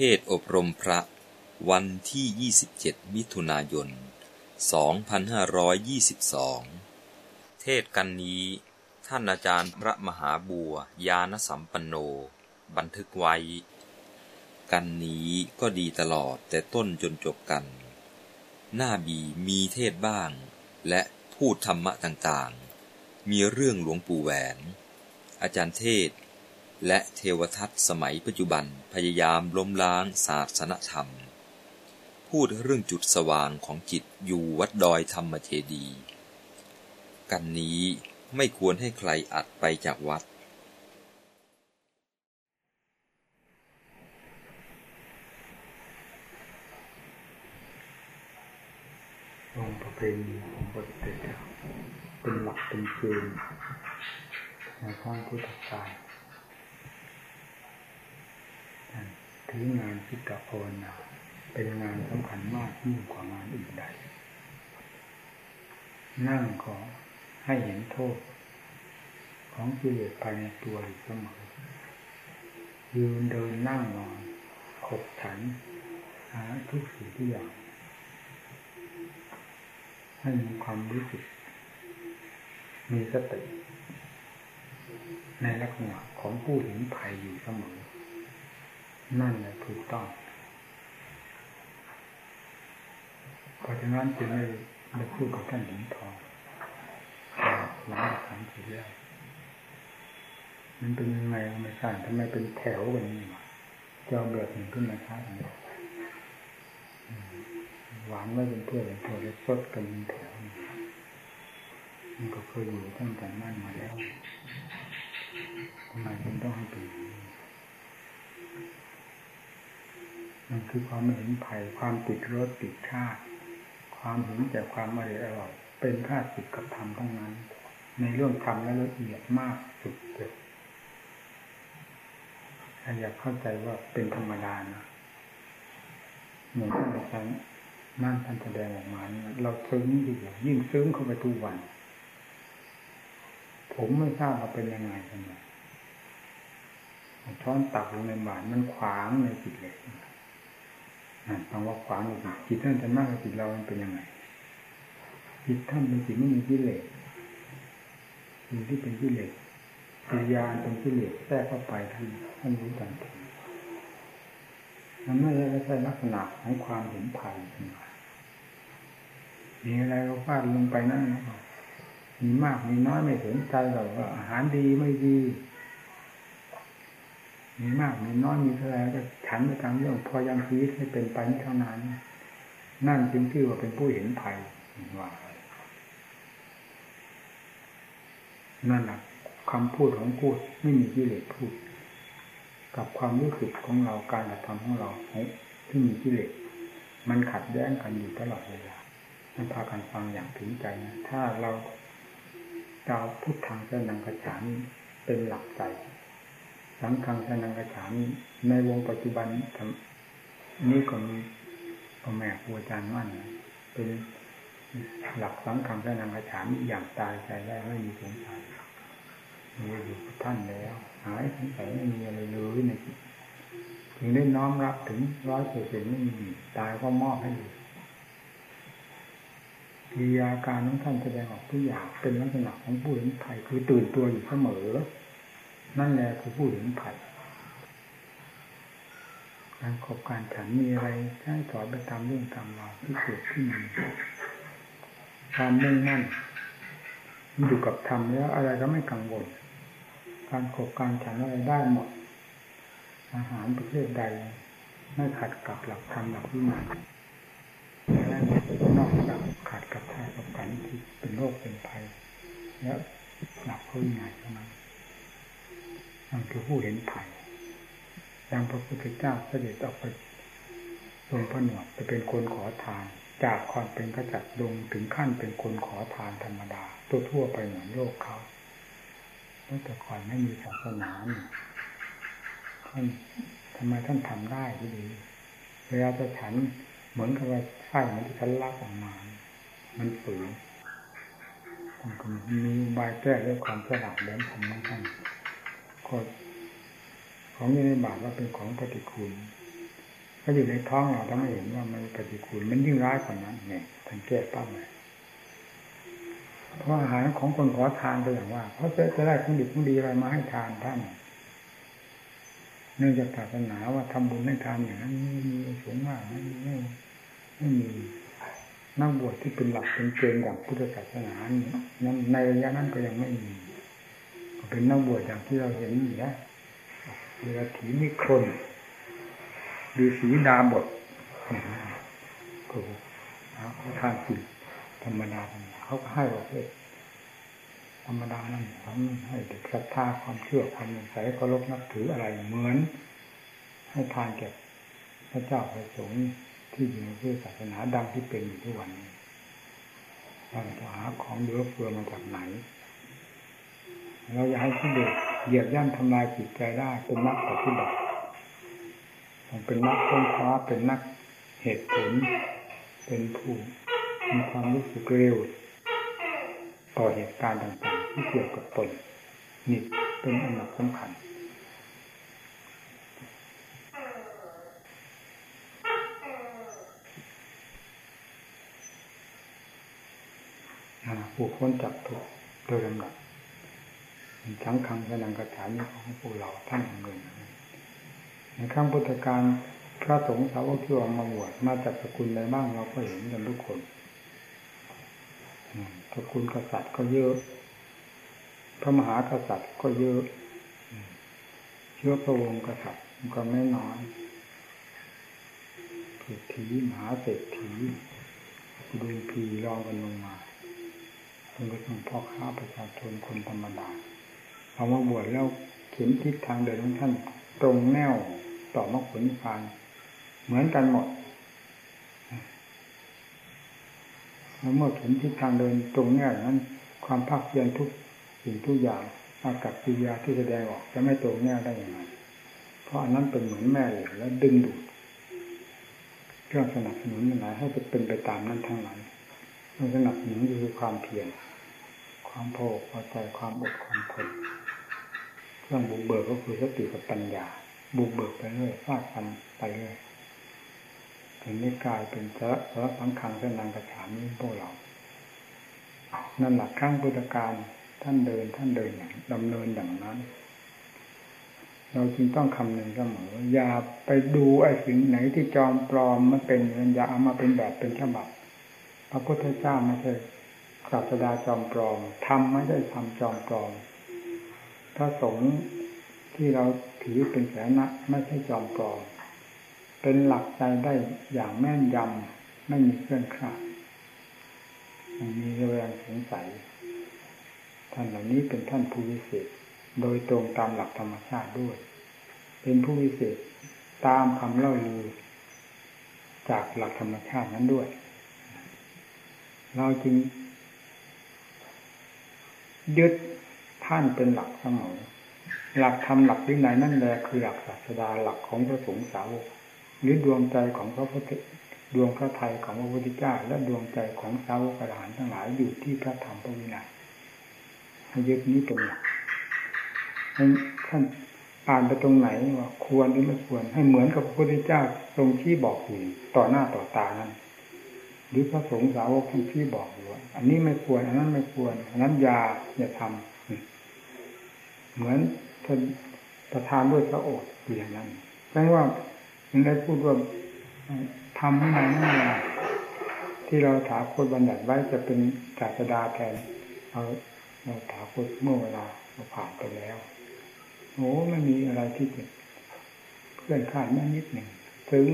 เทศอบรมพระ วันที่ 27 มิถุนายน 2522 เทศกันนี้ ท่านอาจารย์พระมหาบัวยานสัมปันโน บันทึกไว้ กันนี้ก็ดีตลอดแต่ต้นจนจบกัน หน้าบีมีเทศบ้าง และพูดธรรมะต่างๆ มีเรื่องหลวงปู่แหวน อาจารย์เทศ และเทวทัตสมัยปัจจุบันพยายามล้มล้างศาสนธรรม พูดเรื่องจุดสว่างของจิตอยู่วัดดอยธรรมเจดี กันนี้ไม่ควรให้ใครอัดไปจากวัด องค์ประเพณีของปฏิเสธเป็นหลักเป็นเกณฑ์ในข้างพุทธศาสนา ถืองานพิกภาวนาเป็นงานสำคัญมากยิ่งกว่างานอื่นใด นั่งขอให้เห็นโทษ ของกิเลสภายในตัวอยู่เสมอยืนเดินนั่งนอนขบฉันหาทุกสิ่งทุกอย่าง ให้มีความรู้สึก มีสติ ในลักษณะของผู้เห็นภัยอยู่เสมอ นั่นแหละถูกต้อง เพราะฉะนั้นจึงได้ได้พูดกับท่านหลวงทองหลังจากสามสิบแล้วมันเป็นยังไงไม่ทราบทำไมเป็นแถวแบบนี้วะจะเอาแบบหนึ่งขึ้นมาช้าอย่างนี้หวานไว้เป็นเพื่อนเป็นเพื่อนแล้วสดกันเป็นแถวมันก็เคยอยู่ตั้งแต่นั่นมาแล้วทำไมจึงต้องให้เป็น มันคือความไม่เห็นภัยความติดรสติดชาติความเห็นแต่ความอร่อยอร่อย เป็นค่าสิทกับธรรมทั้งนั้น ในเรื่องธรรมและละเอียดมากสุดเลยอยากเข้าใจว่าเป็นธรรมดานะเหมือนท่านอาจารย์นั่นท่านแสดงออกมาเนี่เราซึ้งดียิ่งซึ้งเข้าไปทุกวัน ผมไม่ทราบว่าเป็นยังไงกันเนี่ยช้อนตักลงในบาตมันขวางในจิตเลย คำว่าขวางจิตจิตท่านจะมากกับจิตเรามันเป็นยังไงจิตท่านเป็นสิ่งไม่มีกิเลสสิ่งที่เป็นกิเลสปิญญาเป็นกิเลสแทรกเข้าไปท่านท่านรู้ทันทีมันไม่ใช่ลักษณะของความเห็นภัยมีอะไรก็ฟาดลงไปนั่นมีมากมีน้อยไม่สนใจหรอกว่าอาหารดีไม่ดี มีมากมีน้อยมีเท่าไรก็ฉันไปตามเรื่อง พอยังชีวิตให้เป็นไปเท่านั้น นั่นจึงที่ว่าเป็นผู้เห็นภัยว่านั่นแหละคำพูดของพูดไม่มีกิเลสพูด กับความรู้สึกของเราการกระทำของเราที่มีกิเลสมันขัดแย้งกันอยู่ตลอดเวลามันพากันฟังอย่างถึงใจนะถ้าเราดาวพุทธังเจ้านังกระฉานเป็นหลักใจ สังฆังสนังกระฉามในวงปัจจุบันนี่ก็มีพ่อแม่ครูอาจารย์มั่นเป็นหลักสังฆังสนังกระฉามอย่างตายใจได้ไม่มีสงสัยมีอยู่กับท่านแล้ว หายสงสัยไม่มีอะไรเลยในจิตถึงได้น้อมรับถึงร้อยเปอร์เซ็นต์ไม่มีตายก็มอบให้กิริยาการของท่านแสดงออกทุกอย่างเป็นลักษณะของผู้เห็นไทยคือตื่นตัวอยู่เสมอ นั่นแหละคือผู้เห็นภัยการขบการฉันมีอะไรใช้สอนไปตามเรื่องตามราวที่เกิดขึ้นความมุ่งมั่นมันอยู่กับธรรมแล้วอะไรก็ไม่กังวล การขบการฉันอะไรได้หมด อาหารประเภทใด ไม่ขัดกับหลักธรรมหลักวิมานและนอกจากขัดกับท่ากับกันที่เป็นโรคเป็นภัย แล้วหลักเขาใหญ่เท่านั้น นั่นคือผู้เห็นภัยดังพระพุทธเจ้าเสด็จออกไปลงพระหนวดจะเป็นคนขอทาน จากความเป็นกระจัดลงถึงขั้นเป็นคนขอทานธรรมดาตัวทั่วไปเหมือนโลกเขาเมื่อแต่ก่อนไม่มีศาสนาท่านทำไมท่านทำได้ดีเวลาจะฉันเหมือนกับว่าไส้มันจะทะลักออกมา มันฝืนมันก็มีบายแก้ด้วยความฉลาดแหลมคมของท่าน ก็ของอยู่ในบาทว่าเป็นของปฏิคุณก็อยู่ในท้องเราถ้าไม่เห็นว่ามันปฏิกูลมันยิ่งร้ายกว่านั้นเนี่ยท่านแก้ป้าเลยเพราะอาหารของคนขอทานก็อย่างว่าเพราะจะจะได้ของดีของดีอะไรมาให้ทานท่านเนื่องจากศาสนาว่าทำบุญให้ทานอย่างนั้นมีสูงมากไม่ไม่ไม่มีนักบวชที่เป็นหลักเป็นเกณฑ์อย่างพุทธศาสนานั้นในระยะนั้นก็ยังไม่มี เป็นนักบวชอย่างที่เราเห็นอยู่นะเวลาถีมิครนดูสีดาบทก็เขาทานสิธรรมดาเขาก็ให้เราเลยธรรมดานั่นทำให้เด็กศรัทธาความเชื่อความใส่เคารพนับถืออะไรเหมือน ให้ทานแก่พระเจ้าพระสงฆ์ที่อยู่ในพุทธศาสนาดังที่เป็นอยู่ทุกวันนี้เราจะหาของเหลือเฟือมาจากไหน เราอยากให้ที่เด็กเหยียบย่ำทำลายจิตใจได้เป็นนักปฏิบัติมันเป็นนักค้นคว้าเป็นนักเหตุผล เป็นผู้มีความรู้สึกเร็วต่อเหตุการณ์ต่างๆ ที่เกี่ยวกับตนนี่เป็นอันดับสำคัญผู้ค้นจับทุกโดยลำดับ ทั้งคำพนังกระถานี้ของพวกเราท่านเงินในครั้งพุทธการพระสงฆ์สาวกที่ออกมาบวชมาจากสกุลใดบ้างเราก็เห็นกันทุกคนสกุลกษัตริย์ก็เยอะ พระมหากษัตริย์ก็เยอะเชื้อพระวงศ์กษัตริย์ก็ไม่น้อยเศรษฐีมหาเศรษฐีดุลพีรองกันลงมาเป็นก็ต้องพ่อค้าประชาชนคนธรรมดา เอมาบวชแล้วเข็มทิศทางเดินของท่านตรงแนวต่อมรรคผลนิพพาน เหมือนกันหมดแล้วเมื่อเห็นทิศทางเดินตรงแนวนั้น ความภาคเพียรทุกสิ่งทุกอย่างอากับกิยาที่แสดงออกจะไม่ตรงแนวได้อย่างไรเพราะอันนั้นเป็นเหมือนแม่เหล็กแล้วดึงดูดเครื่องสนับสนุนไหนให้เป็นไปตามนั้นทั้งนั้นเครื่องสนับสนุนคือความเพียรความโภคพอใจความอดความทน เครื่องบุกเบิกก็คือสติกับปัญญา บุกเบิกไปเรื่อยฟาดฟันไปเรื่อยถึงไม่กลายเป็นสระสระสังขังเส้นนางกระถานี้พวกเรา นั่นหลักข้างพุทธการท่านเดินท่านเดินอย่างดำเนินอย่างนั้น เราจึงต้องคำนึงเสมออย่าไปดูไอ้สิ่งไหนที่จอมปลอมมันเป็นอย่าเอามาเป็นแบบเป็นฉบับพระพุทธเจ้าไม่ใช่ศาสดาจอมปลอมทำไม่ได้ทำจอมปลอม พระสงฆ์ที่เราถือเป็นแสนะไม่ใช่จอมปลอมเป็นหลักใจได้อย่างแม่นยำไม่มีเคลื่อนคลาดไม่มีแรงสงสัยท่านเหล่านี้เป็นท่านผู้วิเศษโดยตรงตามหลักธรรมชาติด้วย เป็นผู้วิเศษตามคำเล่าลือจากหลักธรรมชาตินั้นด้วย เราจึงยึด ท่านเป็นหลักเสมอหลักธรรมหลักวินัยนั่นแหละคือหลักศาสดาหลักของพระสงฆ์สาวกหรือดวงใจของพระพุทธดวงพระไทยของพระพุทธเจ้าและดวงใจของสาวกอรหันทั้งหลายอยู่ที่พระธรรมพระวินัยให้ยึดนี้เป็นหลักท่านอ่านไปตรงไหนว่าควรหรือไม่ควร ให้เหมือนกับพระพุทธเจ้าทรงชี้บอกอยู่ต่อหน้าต่อตานั้นหรือพระสงฆ์สาวกท่านชี้บอกอยู่ว่าอันนี้ไม่ควร อันนั้นไม่ควรอันนั้นยาอย่าทำ เหมือนท่านประทานด้วยพระโอษฐ์อย่างนั้นแปลว่ายังได้พูดว่าทำให้นานนั่นที่เราถาโคตบัญญัติไว้จะเป็นศาสดาแทนเราเราถาโคตเมื่อเวลาเราผ่านไปแล้วโอ้ไม่มีอะไรที่จะเพื่อนขาดแม่นิดหนึ่งถึง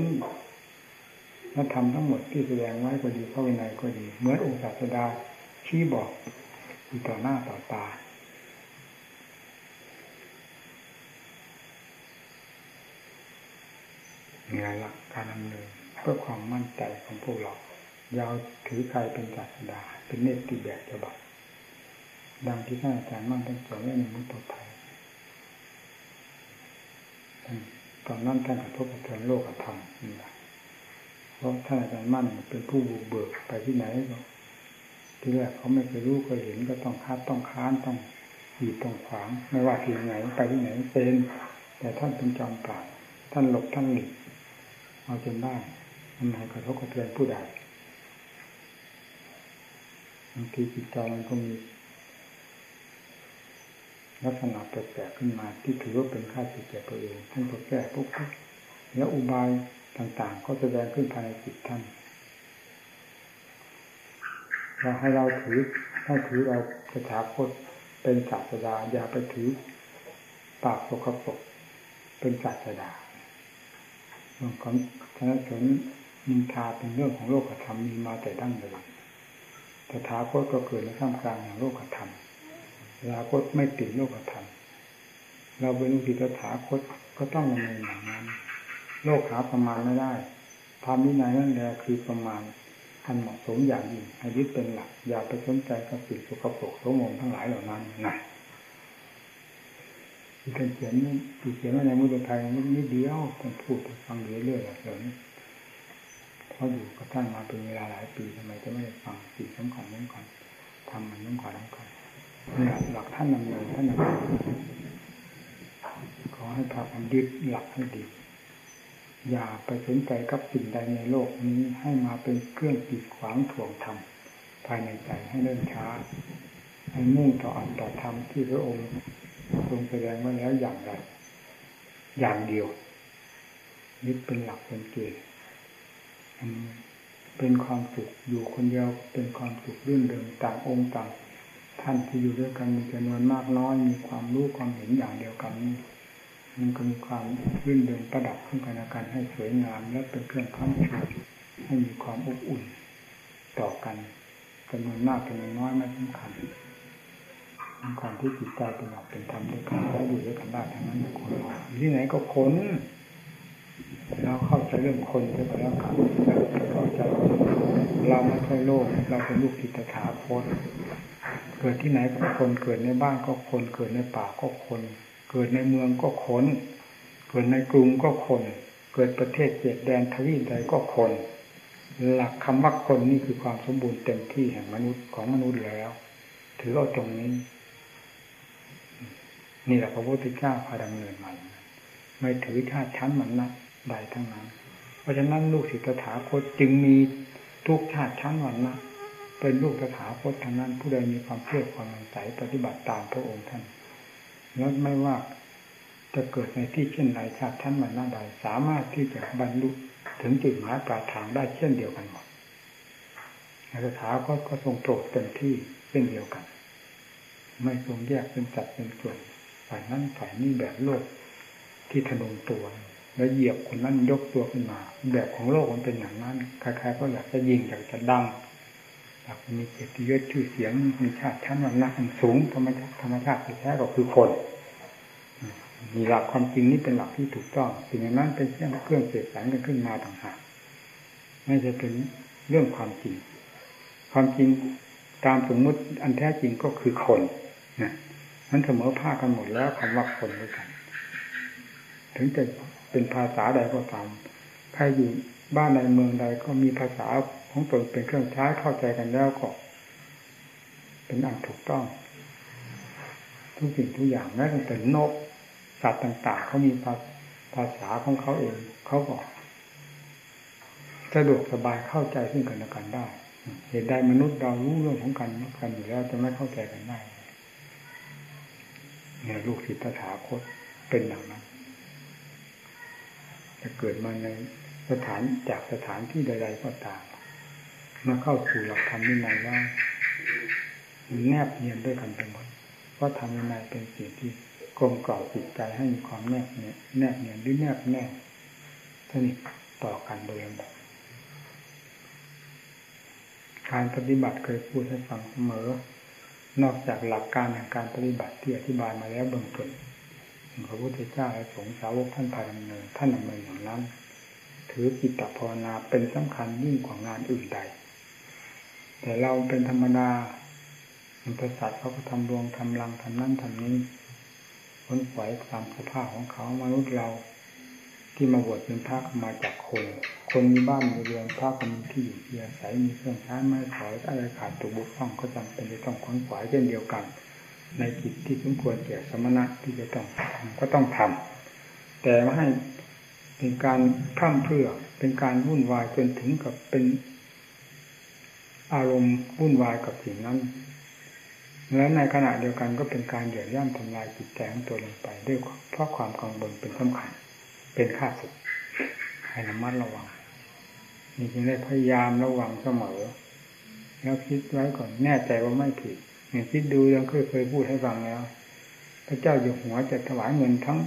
นักธรรมทั้งหมดที่แสดงไว้ก็ดีพระวินัยก็ดี เหมือนองค์ศาสดาชี้บอกอยู่ต่อหน้าต่อตาเห นือหลักการดำเนินเพื่อความมั่นใจของพวกเรายาวถือใครเป็นศาสดา เป็นเนติแบบฉบับดังที่ท่านอาจารย์มั่นท่านสอนในมุตไทยตอนนั้นท่านกระทบกระเทือนโลกธรรมนี่แหละเพราะท่านอาจารย์มั่นเป็นผู้บุกเบิกไปที่ไหนก็ที่แรกเขาไม่เคยรู้เคยเห็นก็ต้องคาดต้องค้านต้องหีดต้องขวาง ไม่ว่าที่ไหนไปที่ไหนเป็นแต่ท่านเป็นจอมปราบท่านหลบท่านหลีก เอาจนได้มันให้กระทบกระเทือนผู้ใดบางทีจิตใจมันก็มีลักษณะแปลกๆขึ้นมาที่ถือว่าเป็นค่าสิทธิ์แก่ตัวเองท่านก็แก้ปุ๊บแล้วอุบายต่างๆ ก็แสดงขึ้นภายในจิตท่านเราให้เราถือให้ถือเราสถาคตเป็นศาสดาอย่าไปถือปากสกปรกเป็นศาสดา เรื่องของชนะสนนินทาเป็นเรื่องของโลกธรรมมีมาแต่ดั้งเดิมตถาคตก็เกิดในท่ามกลางของโลกธรรมลาโคตไม่ติดโลกธรรม เราเป็นลูกศิษย์ถาคตก็ต้องดำเนินอย่างนั้น โลกหาประมาณไม่ได้ธรรมวินัยนั่นแหละคือประมาณอันเหมาะสมอย่างยิ่งให้ยึดเป็นหลัก อย่าไปสนใจกับสิ่งสกปรกโสมมทั้งหลายเหล่านั้นนะ ที่ท่านเขียนที่เขียนไว้ในมุตไทยนิดเดียวท่านพูดฟังเรื่อยๆเลยเพราะอยู่กับท่านมาเป็นเวลาหลายปีทำไมจะไม่ได้ฟังสิ่งสำคัญนั้นก่อนทำมันนั้นก่อนนั้นก่อนนี่หลักท่านดำเนินท่านดำเนินขอให้พากันยึดหลักให้ดี อย่าไปสนใจกับสิ่งใดในโลกนี้ให้มาเป็นเครื่องกีดขวางถ่วงธรรมภายในใจให้เริ่มช้า ให้มุ่งต่ออันต่อธรรมที่พระองค์ ทรงแสดงไว้แล้วอย่างไร อย่างเดียวยึดเป็นหลักเป็นเกณฑ์เป็นความสุขอยู่คนเดียวเป็นความสุขรื่นเริงต่างองค์ต่างท่านที่อยู่ด้วยกันมีจำนวนมากน้อย มีความรู้ความเห็นอย่างเดียวกันนี้มันก็มีความรื่นเริงประดับขึ้นกันและกันให้สวยงาม และเป็นเครื่องค้ำชูให้มีความอบอุ่น ต่อกันจำนวนมากจำนวนน้อยไม่สำคัญ ความที่จิตใจเป็นหลักเป็นธรรมด้วยกันแล้วอยู่ด้วยกันได้ทั้งนั้นคนที่ไหนก็คนเราเข้าใจเรื่องคนไปแล้วกันเข้าใจเราไม่ใช่โลก เราเป็นลูกจิตถาคตเกิดที่ไหนก็คนเกิดในบ้านก็คนเกิดในป่าก็คน เกิดในเมืองก็คนเกิดในกรุงก็คน เกิดประเทศเจ็ดแดนทวีปใดก็คน หลักคำว่าคนนี่คือความสมบูรณ์เต็มที่แห่งมนุษย์ของมนุษย์แล้ว ถือเอาตรงนี้ นี่แหละพระพุทธเจ้าพาดำเนินมาไม่ถือชาติชั้นมันนะใดทั้งนั้น เพราะฉะนั้นลูกศิษย์ตถาคตจึงมีทุกชาติชั้นวันนะเป็นลูกตถาคตทั้งนั้น ผู้ใดมีความเชื่อความมั่นใจปฏิบัติตามพระองค์ท่านแล้วไม่ว่าจะเกิดในที่เช่นไรชาติท่านมันน้าใดสามารถที่จะบรรลุถึงจุดหมายปลายทางได้เช่นเดียวกันหมดสถาก็ก็ทรงโปรดเต็มที่เช่นเดียวกัน ไม่ทรงแยกเป็นจัดเป็นส่วน ฝ่ายนั้นฝ่ายนี้แบบโลกที่ทะนงตัว แล้วเหยียบคนนั้นยกตัวขึ้นมา แบบของโลกมันเป็นอย่างนั้นใครๆก็อยากจะยิงอยากจะดังอยากมีเกียรติยศชื่อเสียงมีชาติชั้นวันนะสูงธรรมชาติธรรมชาติแท้ก็คือคนมีหลักความจริงนี้เป็นหลักที่ถูกต้องสิ่งนั้นเป็นเครื่องเครื่องเสกสรรกันขึ้นมาต่างหากไม่จะเป็นเรื่องความจริง ความจริงตามสมมุติอันแท้จริงก็คือคนนะ มันเสมอภาคกันหมดแล้วคำว่าคนด้วยกัน ถึงจะเป็นภาษาใดก็ตามใครอยู่บ้านในเมืองใดก็มีภาษาของตนเป็นเครื่องใช้เข้าใจกันแล้วก็เป็นอันถูกต้อง ทุกสิ่งทุกอย่างแม้แต่นกสัตว์ต่าง ๆเขามีภาษาของเขาเองเขาบอกสะดวกสบายเข้าใจซึ่งกันและกันได้ เหตุใดมนุษย์เรารู้เรื่องของกันกันอยู่แล้วจะไม่เข้าใจกันได้ เนี่ยลูกศิษย์ตถาคตเป็นอย่างนั้นจะเกิดมาในสถานจากสถานที่ใด ๆ ก็ตามมาเข้าสู่หลักธรรมวินัยว่าแนบเนียนด้วยกันไปหมดเพราธรรมวินัยเป็นสิ่งที่กลมกล่อมจิตใจให้มีความแนบเนียนแนบเนียนหรือแนบแน่สนิทต่อกันโดยลำดับการปฏิบัติเคยพูดให้ฟังเสมอ นอกจากหลักการแห่งการปฏิบัติที่อธิบายมาแล้วเบื้องต้นพระพุทธเจ้าและสงฆ์สาวกท่านพาดำเนินท่านดำเนินอย่างนั้น ถือกิตตภาวนาเป็นสำคัญยิ่งกว่างานอื่นใด แต่เราเป็นธรรมดามันประสัตว์เขาก็ทำดวงทำรังทำนั่นทำนี้ค้นไหวตามสภาพของเขามนุษย์เรา ที่มาบวชเป็นพระมาจากคน คนมีบ้านมีเรือนพระก็มีที่อยู่ที่อาศัยมีเครื่องใช้ไม้สอยอะไรขาดตัวบุกต้องก็จำเป็นจะต้องค้นขวายเช่นเดียวกัน ในกิจที่สมควรแก่สมณะที่จะต้องทำก็ต้องทำแต่ไม่ให้เป็นการพร่ำเพื่อเป็นการวุ่นวายจนถึงกับเป็นอารมณ์วุ่นวายกับสิ่งนั้น และในขณะเดียวกันก็เป็นการเหยียดย่ำทำลายจิตใจของตัวลงไป ด้วยเพราะความกังวลเป็นสำคัญ เป็นค่าสุดให้ระมัดระวังนี่จึงได้พยายามระวังเสมอ แล้วคิดไว้ก่อนแน่ใจว่าไม่ผิดอย่างคิดดูยังเคยเคยพูดให้ฟังแล้ว พระเจ้าอยู่หัวจะถวายเงินทั้ง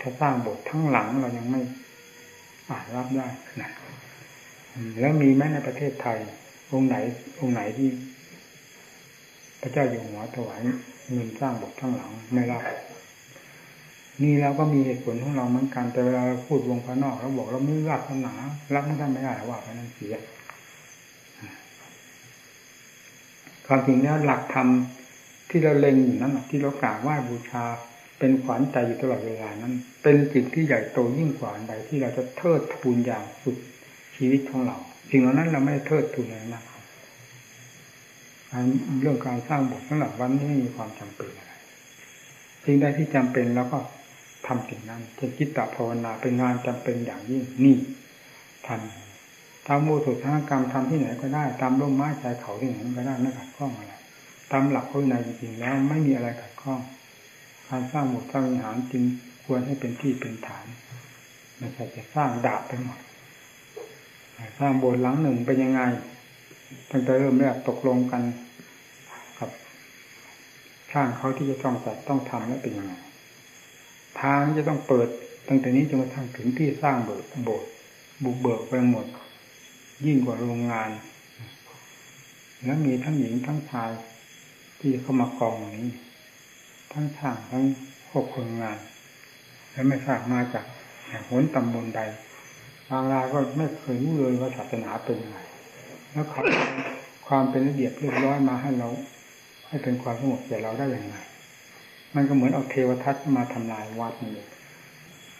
ถ้าสร้างโบสถ์ทั้งหลังเรายังไม่อาจรับได้นะแล้วมีไหมในประเทศไทย องค์ไหน องค์ไหนที่ พระเจ้าอยู่หัวถวายเงินสร้างโบสถ์ทั้งหลังไม่รับ นี่เราก็มีเหตุผลของเราเหมือนกันแต่เวลาเราพูดวงภายนอกเราบอกเราไม่รับศาสนารับไม่ได้ไม่ได้ว่าไปนั่นเสียความจริงแล้วหลักธรรมที่เราเล็งอยู่นั้นที่เรากราบไหว้บูชาเป็นขวัญใจอยู่ตลอดเวลานั้น เป็นจิตที่ใหญ่โตยิ่งกว่าใดที่เราจะเทิดทูนอย่างสุดชีวิตของเราสิ่งเหล่านั้นเราไม่ได้เทิดทูนเลยนะครับเรื่องการสร้างบทสำหรับวันนี้ไม่มีความจำเป็นอะไรสิ่งใดที่จำเป็นแล้วก็ ทำสิ่งนั้นเช่นจิตตภาวนาเป็นงานจำเป็นอย่างยิ่งนี่ทำตามโมสุทางกรรมทำที่ไหนก็ได้ ตามร่มไม้ชายเขาที่ไหนก็ได้ไม่ขัดข้องอะไรตามหลักข้อในจริงๆแล้วไม่มีอะไรขัดข้องการสร้างหมดสร้างวิหารจึงควรให้เป็นที่เป็นฐานไม่ใช่จะสร้างดาบไปหมดสร้างโบสถ์หลังหนึ่งเป็นยังไงตั้งแต่เริ่มแรกตกลงกันกับช่างเขาที่จะต้องจัดต้องทำแล้วเป็นยังไง ทางจะต้องเปิด ตั้งแต่นี้จนกระทั่งถึงที่สร้างโบสถ์โบสถ์บุกเบิกไปหมด ยิ่งกว่าโรงงาน แล้วมีทั้งหญิงทั้งชาย ที่เข้ามากองนี้ ทั้งช่างทั้งพวกคนงาน แล้วไม่ทราบมาจากแห่งหนตำบลใดบางรายก็ไม่เคยรู้เลยว่าศาสนาเป็นยังไงแล้วเขาความเป็นระเบียบเรียบร้อยมาให้เรา ให้เป็นความสงบแก่เราได้อย่างไร มันก็เหมือนเอาเทวทัศน์มาทำลายวัดนี่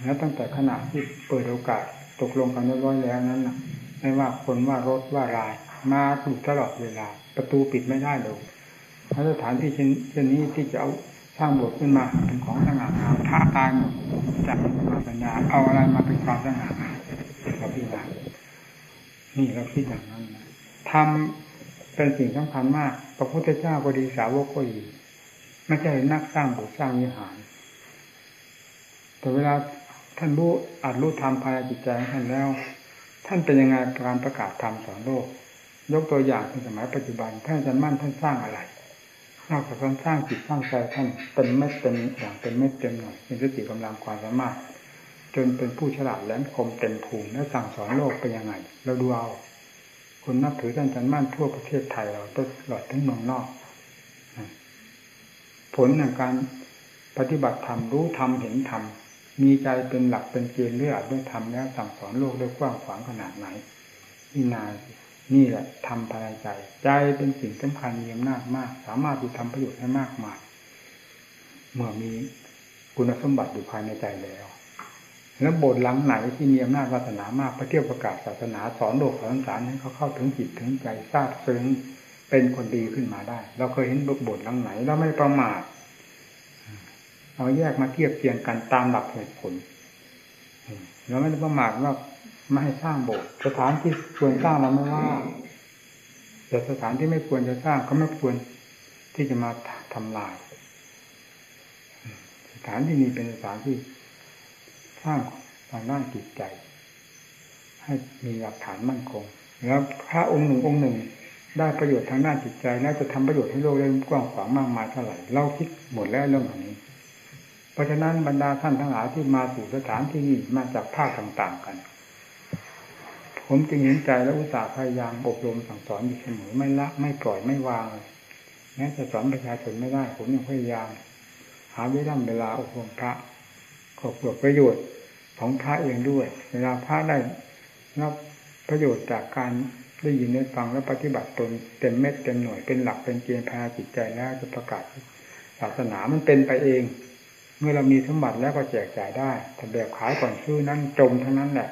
แล้วตั้งแต่ขณะที่เปิดโอกาสตกลงกันเรียบร้อยแล้วนั้นนะไม่ว่าคนว่ารถว่าราย มาถูกตลอดเวลา ประตูปิดไม่ได้เลยสถานที่เช่นนี้ที่จะเอาสร้างบทขึ้นมาเป็นของสง่างามพระตายจากมาปัญญาเอาอะไรมาเป็นความสง่างามเราพิจารณานี่เราคิดอย่างนั้นนะทำเป็นสิ่งสำคัญมาก พระพุทธเจ้าก็ดีสาวกก็ดี ไม่ใช่นักสร้างบสถ์สร้างวิหาร แต่เวลาท่านรู้อาจรู้ธรรมภายในจิตใจท่านแล้ว ท่านเป็นยังไงการประกาศธรรมสอนโลก ยกตัวอย่างในสมัยปัจจุบันท่านอาจารย์มั่นท่านสร้างอะไรนอกจากการสร้างจิตสร้างใจท่านเป็นเม็ดเต็มอย่างเป็นเม็ดเต็มหน่อยมีสติกำลังความสามารถ จนเป็นผู้ฉลาดแหลมคมเต็มภูมิและสั่งสอนโลกเป็นยังไงเราดูเอาคนนับถือท่านอาจารย์มั่นทั่วประเทศไทยเราตลอดทั้งเมืองนอก ผลในการปฏิบัติธรรมรู้ธรรมเห็นธรรมมีใจเป็นหลักเป็นเกณฑ์เลือดด้วยธรรมแล้วสั่งสอนโลกด้วยกว้างขวางขนาดไหนนี่นานี่แหละทำภายในใจ ใจเป็นสิ่งสำคัญมีอำนาจมาก สามารถที่ทำประโยชน์ให้มากมายเมื่อมีคุณสมบัติอยู่ภายในใจแล้ว แล้วบทหลังไหนที่มีอำนาจวาสนามากพระเที่ยวประกาศศาสนาสอนโลกสอนสารให้เขาเข้าถึงจิตถึงใจทราบซึ้ง เป็นคนดีขึ้นมาได้ เราเคยเห็นบทหลังไหน เราไม่ประมาทเอาแยกมาเทียบเทียงกันตามหลักเหตุผลเราไม่ได้ประมาทว่าไม่ให้สร้างโบสถ์สถานที่ควรสร้างเราไม่ว่าแต่สถานที่ไม่ควรจะสร้างก็ไม่ควรที่จะมาทำลาย สถานที่นี้เป็นสถานที่สร้างทางด้านจิตใจ ให้มีหลักฐานมั่นคง แล้วพระองค์หนึ่งองค์หนึ่ง ได้ประโยชน์ทางด้านจิตใจน่าจะทำประโยชน์ให้โลกได้กว้างขวางมากมายเท่าไหร่เราคิดหมดแล้วเรื่องเหล่านี้ เพราะฉะนั้นบรรดาท่านทั้งหลายที่มาสู่สถานที่นี้มาจากภาคต่างๆกัน ผมจึงเห็นใจและอุตส่าห์พยายามอบรมสั่งสอนอยู่เสมอไม่ละไม่ปล่อยไม่วางแม้จะสอนประชาชนไม่ได้ ผมยังพยายาม หาเวลาเวลาอบรมพระขอเพื่อประโยชน์ของพระเองด้วย เวลาพระได้รับประโยชน์จากการ ได้ยินได้ฟังแล้วปฏิบัติตนเต็มเม็ดเต็มหน่วยเป็นหลักเป็นเกณฑ์ภาจิตใจแล้วจะประกาศศาสนามันเป็นไปเอง เมื่อเรามีสมบัติแล้วก็แจกจ่ายได้แต่แบบขายก่อนชื่อนั้นจมทั้งนั้นแหละ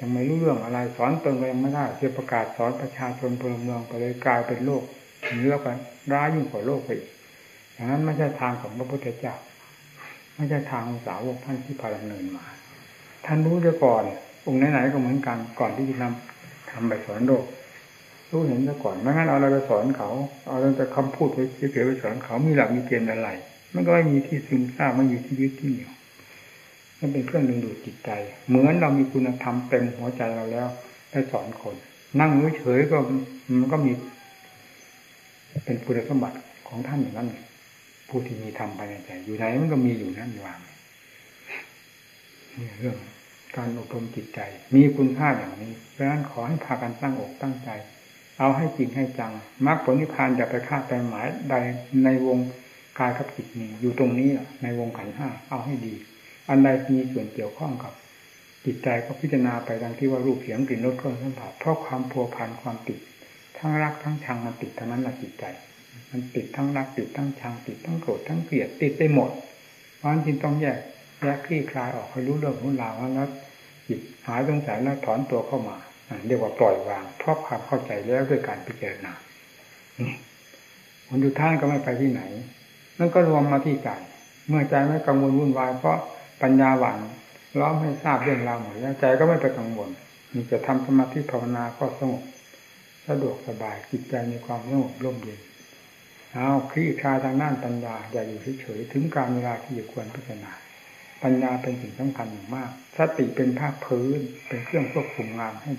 ยังไม่รู้เรื่องอะไรสอนตนก็ยังไม่ได้จะประกาศสอนประชาชนพลเมืองไปเลยกลายเป็นโลกเนื้อกันร้ายยิ่งกว่าโลกไปอีกอย่างนั้นไม่ใช่ทางของพระพุทธเจ้าไม่ใช่ทางสาวกท่านที่พาดำเนินมา ท่านรู้จะก่อนองค์ไหนๆก็เหมือนกันก่อนที่จะนำ ทำไปสอนโลกรู้เห็นซะก่อนไม่งั้นเอาอะไรไปสอนเขาเอาแต่คำพูดไปเฉยๆไปสอนเขามีหลักมีเกณฑ์อะไร มันก็ไม่มีที่ซึมซาบไม่มีที่ยึดที่เหนียวมันเป็นเครื่องดึงดูดจิตใจ เหมือนเรามีคุณธรรมเต็มหัวใจเราแล้วไปสอนคน นั่งเฉยๆก็มันก็มี เป็นคุณสมบัติของท่านอย่างนั้นผู้ที่มีธรรมภายในใจ อยู่ไหนมันก็มีอยู่นั่นอยู่วางนี่เรื่อง การอบรมจิตใจ มีคุณค่าอย่างนี้ เพราะฉะนั้นขอให้พากันตั้งอกตั้งใจ เอาให้จริงให้จังมรรคผลนิพพานอย่าไปคาดไปหมายใดในวงกายกับจิตนี้อยู่ตรงนี้ในวงขันห้าเอาให้ดี อันใดมีส่วนเกี่ยวข้องกับ จิตใจก็พิจารณาไปดังที่ว่ารูปเสียงกลิ่นรสเครื่องสัมผัสเพราะความพัวพันความติด ทั้งรักทั้งชังมันติดทั้งนั้นแหละจิตใจ มันติดทั้งรักติดทั้งชังติดทั้งโกรธทั้งเกลียดติดได้หมดเพราะฉะนั้นจึงต้องแยก แยกคลี่คลายออกให้รู้เรื่องรู้ราวแล้วจิตหายสงสัยแล้วถอนตัวเข้ามาเรียกว่าปล่อยวางเพราะความเข้าใจแล้วด้วยการพิจารณาคนอยู่ท่านก็ไม่ไปที่ไหน นั่นก็รวมมาที่ใจเมื่อใจไม่กังวลวุ่นวายเพราะปัญญาหวังล้อมให้ทราบเรื่องราวหมดแล้วใจก็ไม่ไปกังวลมีจะทำสมาธิภาวนาก็สงบสะดวกสบายจิตใจมีความสงบร่มเย็นเอาคลี่คลายทางด้านปัญญาอย่าอยู่เฉยๆถึงการเวลาที่ควรพิจารณา ปัญญาเป็นสิ่งสำคัญอย่างมาก สติเป็นภาคพื้น เป็นเครื่องควบคุมงานให้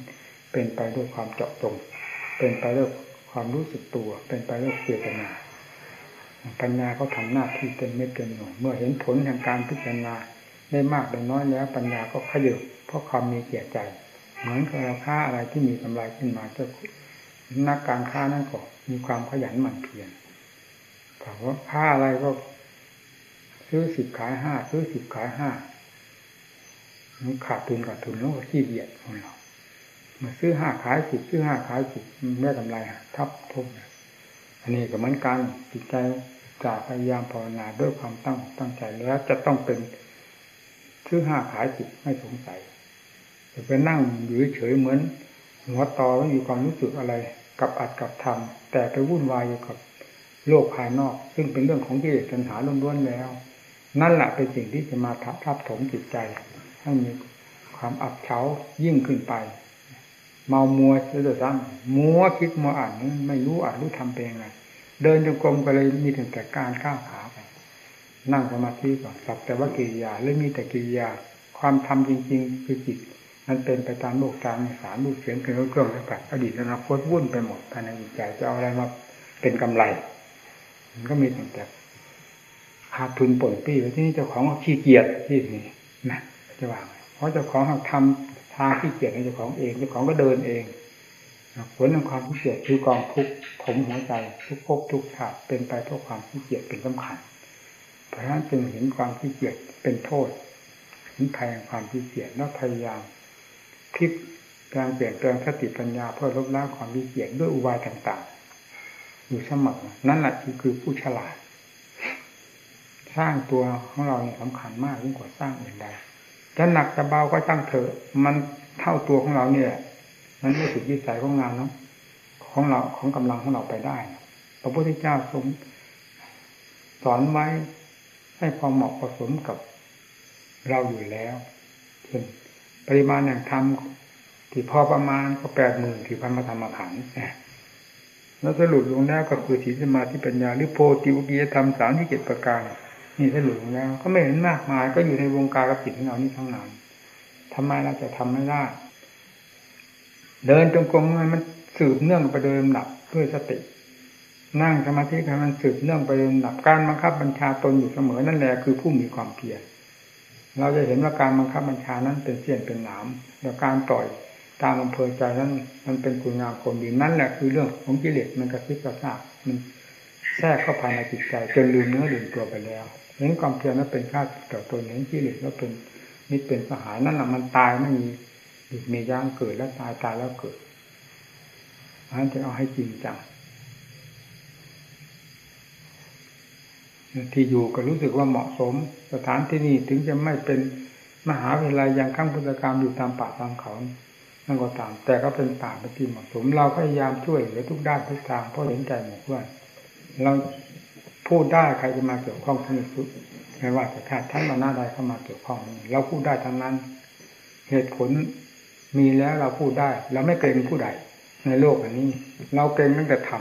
เป็นไปด้วยความเจาะจง เป็นไปด้วยความรู้สึกตัว เป็นไปด้วยเจตนา ปัญญาก็ทำหน้าที่เต็มเม็ดเต็มหน่วย เมื่อเห็นผลแห่งการพิจารณาได้มากได้น้อยแล้ว ปัญญาก็ขยับเพราะความมีเกียรติใจ เหมือนกับเราค้าอะไรที่มีกำไรขึ้นมาจะนักการค้านั่นก็มีความขยันหมั่นเพียรถามว่าค้าอะไรก็ ซื้อสิบขายห้าซื้อสิบขายห้ามันขาดทุนขาดทุนแล้วก็ขี้เกียจของเรามื่อซื้อห้าขายสิบซื้อห้าขายสิบไม่ได้กำไรทับทุกอันนี้ก็เหมือนกันจิตใจจะพยายามภาวนาด้วยความตั้งตั้งใจแล้วจะต้องเป็นซื้อห้าขายสิบไม่สงสัยจะไปนั่งอยู่เฉยเหมือนหัวตอไม่มีความรู้สึกอะไร กับอัดกับทำแต่ไปวุ่นวายอยู่กับโลกภายนอก ซึ่งเป็นเรื่องของกิเลสปัญหาล้วนๆแล้ว นั่นแหละเป็นสิ่งที่จะมาทับถมจิตใจ ให้มีความอับเฉายิ่งขึ้นไป เมามัวเสียซ้ำมัวคิดมัวอ่านไม่รู้อ่านรู้ทำเป็นยังไงเดินจงกรมก็เลยมีถึงแต่การก้าวขาไป นั่งสมาธิก่อนสักแต่ว่ากิริยาเลยมีแต่กิริยา ความทำจริง ๆ คือจิตมันเป็นไปตามโลกตามสารรูปเสียงเป็นเครื่องสัมผัสอดีตอนาคตวุ่นไปหมดภายในจิตใจจะเอาอะไรมาเป็นกำไร มันก็มีแต่ ขาทุนป่นปี้ไปที่นี่เจ้าของขี้เกียจที่นี่นะจะว่าเพราะเจ้าของทำทางขี้เกียจในเจ้าของเองเจ้าของก็เดินเองผลของความขี้เกียจคือกองทุกผมหัวใจทุกภพทุกชาติเป็นไปเพราะความขี้เกียจเป็นสำคัญ เพราะฉะนั้นจึงเห็นความขี้เกียจเป็นโทษเห็นภัยแห่งความขี้เกียจแล้วพยายามพลิกการเปลี่ยนแปลงสติปัญญาเพื่อลบล้างความขี้เกียจด้วยอุบายต่าง ๆ อยู่เสมอนั่นแหละคือผู้ฉลาด สร้างตัวของเราเนี่ยสำคัญมากยิ่งกว่าสร้างอื่นใดจะหนักจะเบาก็ตั้งเถอะมันเท่าตัวของเราเนี่ยมันไม่สุดวิสัยของงานเนาะของเราของกำลังของเราไปได้ พระพุทธเจ้าทรงสอนไว้ให้พอเหมาะผสมกับเราอยู่แล้วเช่นปริมาณแห่งธรรมที่พอประมาณก็แปดหมื่นที่พันมาธรรมขันแล้วสรุปลงแล้วก็คือศีลสมาธิปัญญาหรือโพธิวิกิยธรรมสามที่เจ็ดประการ นี่สรุปแล้ว ก็ไม่เห็นมากมาย ก็อยู่ในวงการกับจิตของเรานี่ทั้งนั้นทำไมเราจะทำไม่ได้ เดินจงกรมมันสืบเนื่องไปโดยลำดับด้วยสติ นั่งสมาธิให้มันสืบเนื่องไปโดยลำดับการบังคับบัญชาตนอยู่เสมอนั่นแหละคือผู้มีความเพียรเราจะเห็นว่าการบังคับบัญชานั้นเป็นเสี้ยนเป็นหนามแล้วการต่อยตามอำเภอใจนั้นมันเป็นคุณงามความดีนั่นแหละคือเรื่องของกิเลสมันกระซิบกระซาบมันแทรกเข้าภายในจิตใจจนลืมเนื้อลืมตัวไปแล้ว เห็นความเพียรนั้นเป็นค่าต่อตนเห็นกิเลสแล้วเป็นมิตรเป็นสหายนั่นแหละมันตายไม่มีหยุดมีย่างเกิดแล้วตายตายแล้วเกิดนั้นจะเอาให้จริงจังที่อยู่ก็รู้สึกว่าเหมาะสม สถานที่นี้ถึงจะไม่เป็นมหาวิทยาลัยอย่างข้างพุทธการอยู่ตามป่าตามเขานั่นก็ตาม แต่ก็เป็นป่าเป็นที่เหมาะสม เราพยายามช่วยเหลือทุกด้านทุกทางเพราะเห็นใจหมู่เพื่อนเรา พูดได้ใครจะมาเกี่ยวข้องที่นี่ไม่ว่าจะขาดท่านมาหน้าใดเข้ามาเกี่ยวข้องเราพูดได้ทั้งนั้น เหตุผลมีแล้วเราพูดได้ เราไม่เกรงผู้ใด ในโลกอันนี้ เราเกรงตั้งแต่ท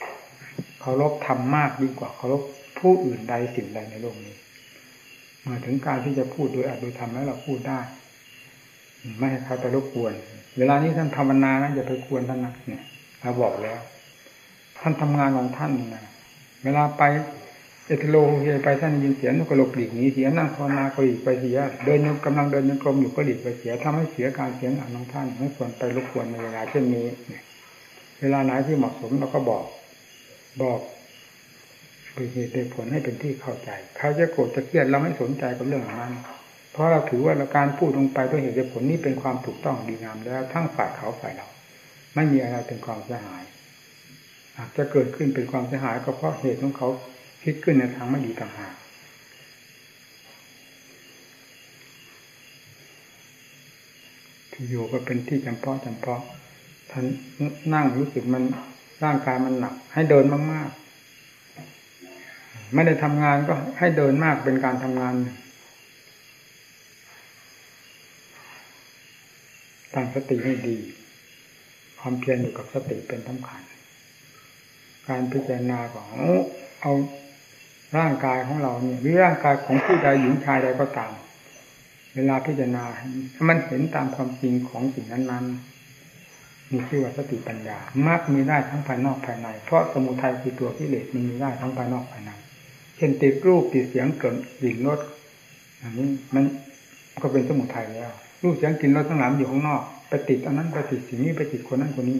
ำเคารพทำมากดีกว่าเคารพผู้อื่นใดสิ่งใดในโลกนี้มาถึงการที่จะพูดโดยอาจโดยทำแล้วเราพูดได้ ไม่ให้ใครไปรบกวน เวลานี้ท่านภาวนานะอย่าไปกวนท่านนะเนี่ยเราบอกแล้ว ท่านทำงานของท่านนะ วลาไปเอทโลเฮไปท่านยินเสียงก็หลบหลีกหนีเสียนั่งภาวนาก็หลีกไปเสียเดินกำลังเดินยังกลมอยู่ก็หลีกไปเสียทำให้เสียการเสียงอนของท่านไม่ควรไปรบกวนในเวลาเช่นนี้ เวลาไหนที่เหมาะสมเราก็บอกบอกโดยเหตุโดยผลให้เป็นที่เข้าใจ เขาจะโกรธจะเครียดเราไม่สนใจกับเรื่องของนั้น เพราะเราถือว่าการพูดลงไปด้วยเหตุด้วยผลนี้เป็นความถูกต้องดีงามแล้วทั้งฝ่ายเขาฝ่ายเรา ไม่มีอะไรเป็นความเสียหาย อาจจะเกิดขึ้นเป็นความเสียหายก็เพราะเหตุของเขาคิดขึ้นในทางไม่ดีต่างหากที่อยู่ก็เป็นที่จำเพาะจำเพาะท่านนั่งรู้สึกมันร่างกายมันหนัก ให้เดินมากๆ ไม่ได้ทำงานก็ให้เดินมากเป็นการทำงานตั้งสติให้ดี ความเพียรอยู่กับสติเป็นสำคัญ การพิจารณาของเอาร่างกายของเราเนี่ยหรือร่างกายของผู้ใดหญิงชายใดก็ตาม เวลาพิจารณาถ้ามันเห็นตามความจริงของสิ่งนั้นๆมีชื่อว่าสติปัญญามักมีได้ทั้งภายนอกภายใน เพราะสมุทัยคือตัวกิเลสมันมีได้ทั้งภายนอกภายในเช่นติดรูปติดเสียงเกิดกลิ่นรสอันนี้มันก็เป็นสมุทัยแล้วรูปเสียงกลิ่นรสทั้งหลายอยู่ข้างนอกไปติดอันนั้นไปติดสิ่งนี้ไปติดคนนั้นคนนี้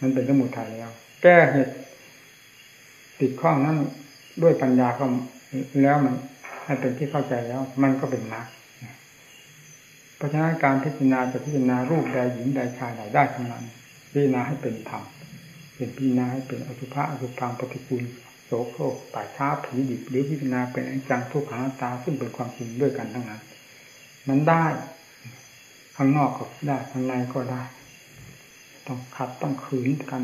มันเป็นสมุทัยแล้ว แก้เหตุติดข้องนั้นด้วยปัญญาก็แล้วมันให้เป็นที่เข้าใจแล้ว มันก็เป็นมรรคเพราะฉะนั้นการพิจารณาจะพิจารณารูปใดหญิงใดชายใดได้ทั้งนั้นพิจารณาให้เป็นธรรมเป็นพิจารณาให้เป็นอสุภะอสุพังปฏิกูลโสโครกป่าช้าผีดิบหรือพิจารณาเป็นอนิจจังทุกขังตาซึ่งเป็นความจริงด้วยกันทั้งนั้น มันได้ ข้างนอกก็ได้ข้างในก็ได้ ต้องขัดต้องขืนกัน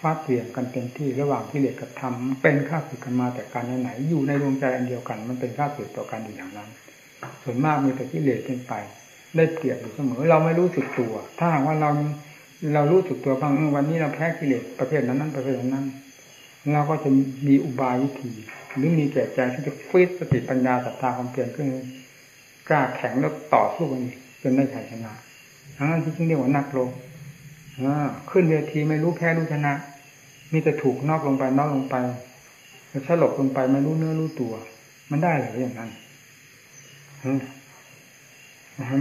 ฟาดเปลี่ยนกันเต็มที่ระหว่างที่เลสกับธรรมเป็นข้าศึกกันมาแต่การไหนอยู่ในดวงใจอันเดียวกัน มันเป็นข้าศึกต่อกันอยู่อย่างนั้น ส่วนมากมีแต่ที่เลสเป็นไป ได้เปรียบอยู่เสมอ เราไม่รู้สึกตัว ถ้าหากว่าเราเรารู้สึกตัวบ้างวันนี้เราแพ้กิเลสประเภทนั้นนั้นประเภทนั้นเราก็จะมีอุบายวิธีหรือมีแก่ใจที่จะฟิตสติปัญญาศรัทธาความเปลี่ยนขึ้นกล้าแข็งแล้วต่อสู้กันจนได้ชัยชนะทั้งนั้นที่เรียกว่านักโล ขึ้นเวทีไม่รู้แพ้รู้ชนะ มีแต่ถูกนอกลงไปนอกลงไปแล้วสลบลงไปไม่รู้เนื้อรู้ตัว มันได้หรืออย่างนั้น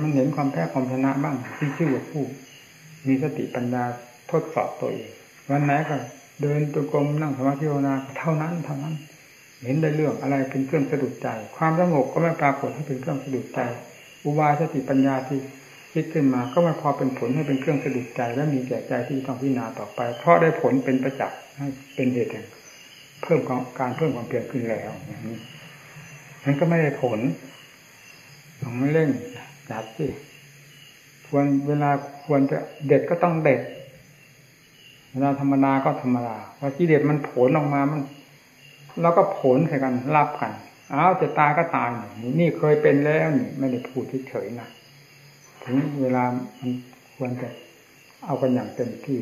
มันเห็นความแพ้ความชนะบ้างที่ชื่อว่าผู้ มีสติปัญญาทดสอบตัวเอง วันไหนก็เดินตัวกลมนั่งสมาธิภาวนาเท่านั้นเท่านั้น เห็นได้เรื่องอะไรเป็นเครื่องสะดุดใจ ความสงบก็ไม่ปรากฏให้เป็นเครื่องสะดุดใจ อุบายสติปัญญาที่ คิดขึ้นมาก็มาพอเป็นผลให้เป็นเครื่องสะดุดใจ และมีแก่ใจที่ต้องพิจารณาต่อไป เพราะได้ผลเป็นประจักษ์ให้เป็นเหตุแห่งเพิ่มการเพิ่มความเปลี่ยนขึ้นแล้วอย่างนี้มันก็ไม่ได้ผลต้องเร่งจัดสิควรเวลาควรจะเด็ดก็ต้องเด็ดเวลาธรรมดาก็ธรรมดาพอที่เด็ดมันผลออกมามัน แล้วก็ผลใส่กันรับกันอ้าวจะตายก็ตายนี่เคยเป็นแล้วนี่ไม่ได้พูดเฉยๆนะ ถึงเวลามันควรจะเอากันอย่างเต็มที่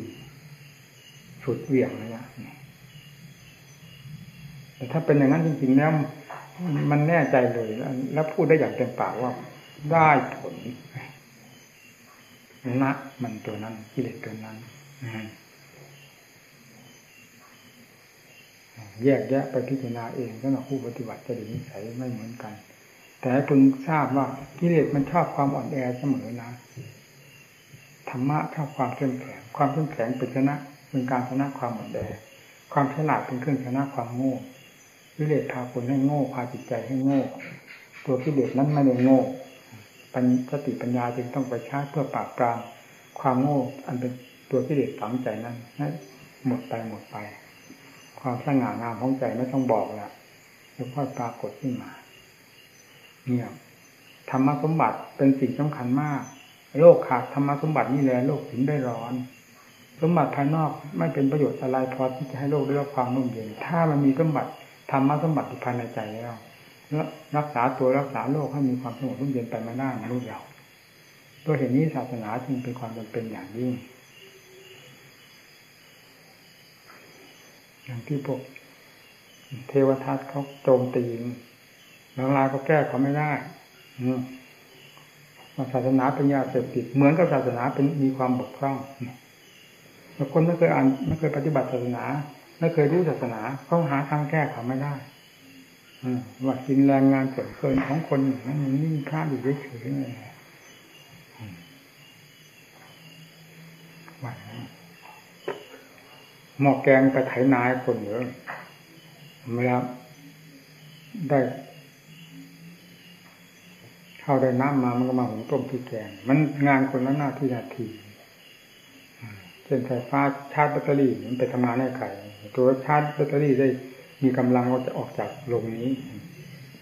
สุดเวี่ยงนะยะแต่ถ้าเป็นอย่างนั้นจริงๆแล้วมันแน่ใจเลย แล้วพูดได้อย่างเต็มปากว่าได้ผลนะมันตัวนั้นกิเลสตัวนั้นแยกแยะไปพิจารณาเองก็หนผู้ปฏิบัติจะดีนิสัยไม่เหมือนกัน แต่พึงทราบว่ากิเลสมันชอบความอ่อนแอเสมอนะธรรมะชอบความเข้มแข็ง ความเข้มแข็งเป็นชนะเป็นการชนะความอ่อนแอความฉลาดเป็นเครื่องชนะความโง่กิเลสพาคนให้โง่พาจิตใจให้โง่ตัวกิเลสนั้นไม่ได้โง่ปัญสติปัญญาจึงต้องไปชาร์จเพื่อปราบปรามความโง่ อันเป็นตัวกิเลสฝังใจนั้นให้หมดไปหมดไป ความสง่างามของใจไม่ต้องบอกแล้วจะค่อยปรากฏขึ้นมา เนี่ยธรรมสมบัติเป็นสิ่งสำคัญมาก โลกขาดธรรมสมบัตินี่แหละโลกถึงได้ร้อน สมบัติภายนอกไม่เป็นประโยชน์อะไรพอที่จะให้โลกได้รับความนุ่มเย็น ถ้ามันมีสมบัติธรรมสมบัติภายในใจแล้วรักษาตัวรักษาโลกให้มีความสงบร่มเย็นไปมาได้มนุษย์เราตัวเห็นนี้ศาสนาจึงเป็นความจำเป็นอย่างยิ่ง อย่างที่พวกเทวทัตเขาโจมตี บางรายก็แก้เขาไม่ได้ว่าศาสนาเป็นยาเสพติดเหมือนกับศาสนาเป็นมีความบกพร่องบางคนไม่เคยอ่านไม่เคยปฏิบัติศาสนา ไม่เคยรู้ศาสนาเขาหาทางแก้เขาไม่ได้ว่ากินแรงงานส่วนเกินของคนอย่างนั้นนี่ค่าอยู่เฉยๆเลยหม้อแกงไปไถนายคนเยอะเวลาได้ เข้าได้น้ำมามันก็มาหุงต้มที่แกงมันงานคนละหน้าที่นาทีเช่นไฟฟ้าชาร์จแบตเตอรี่มันไปทำงานให้ใครตัวชาร์จแบตเตอรี่ได้มีกำลังก็จะออกจากโรงนี้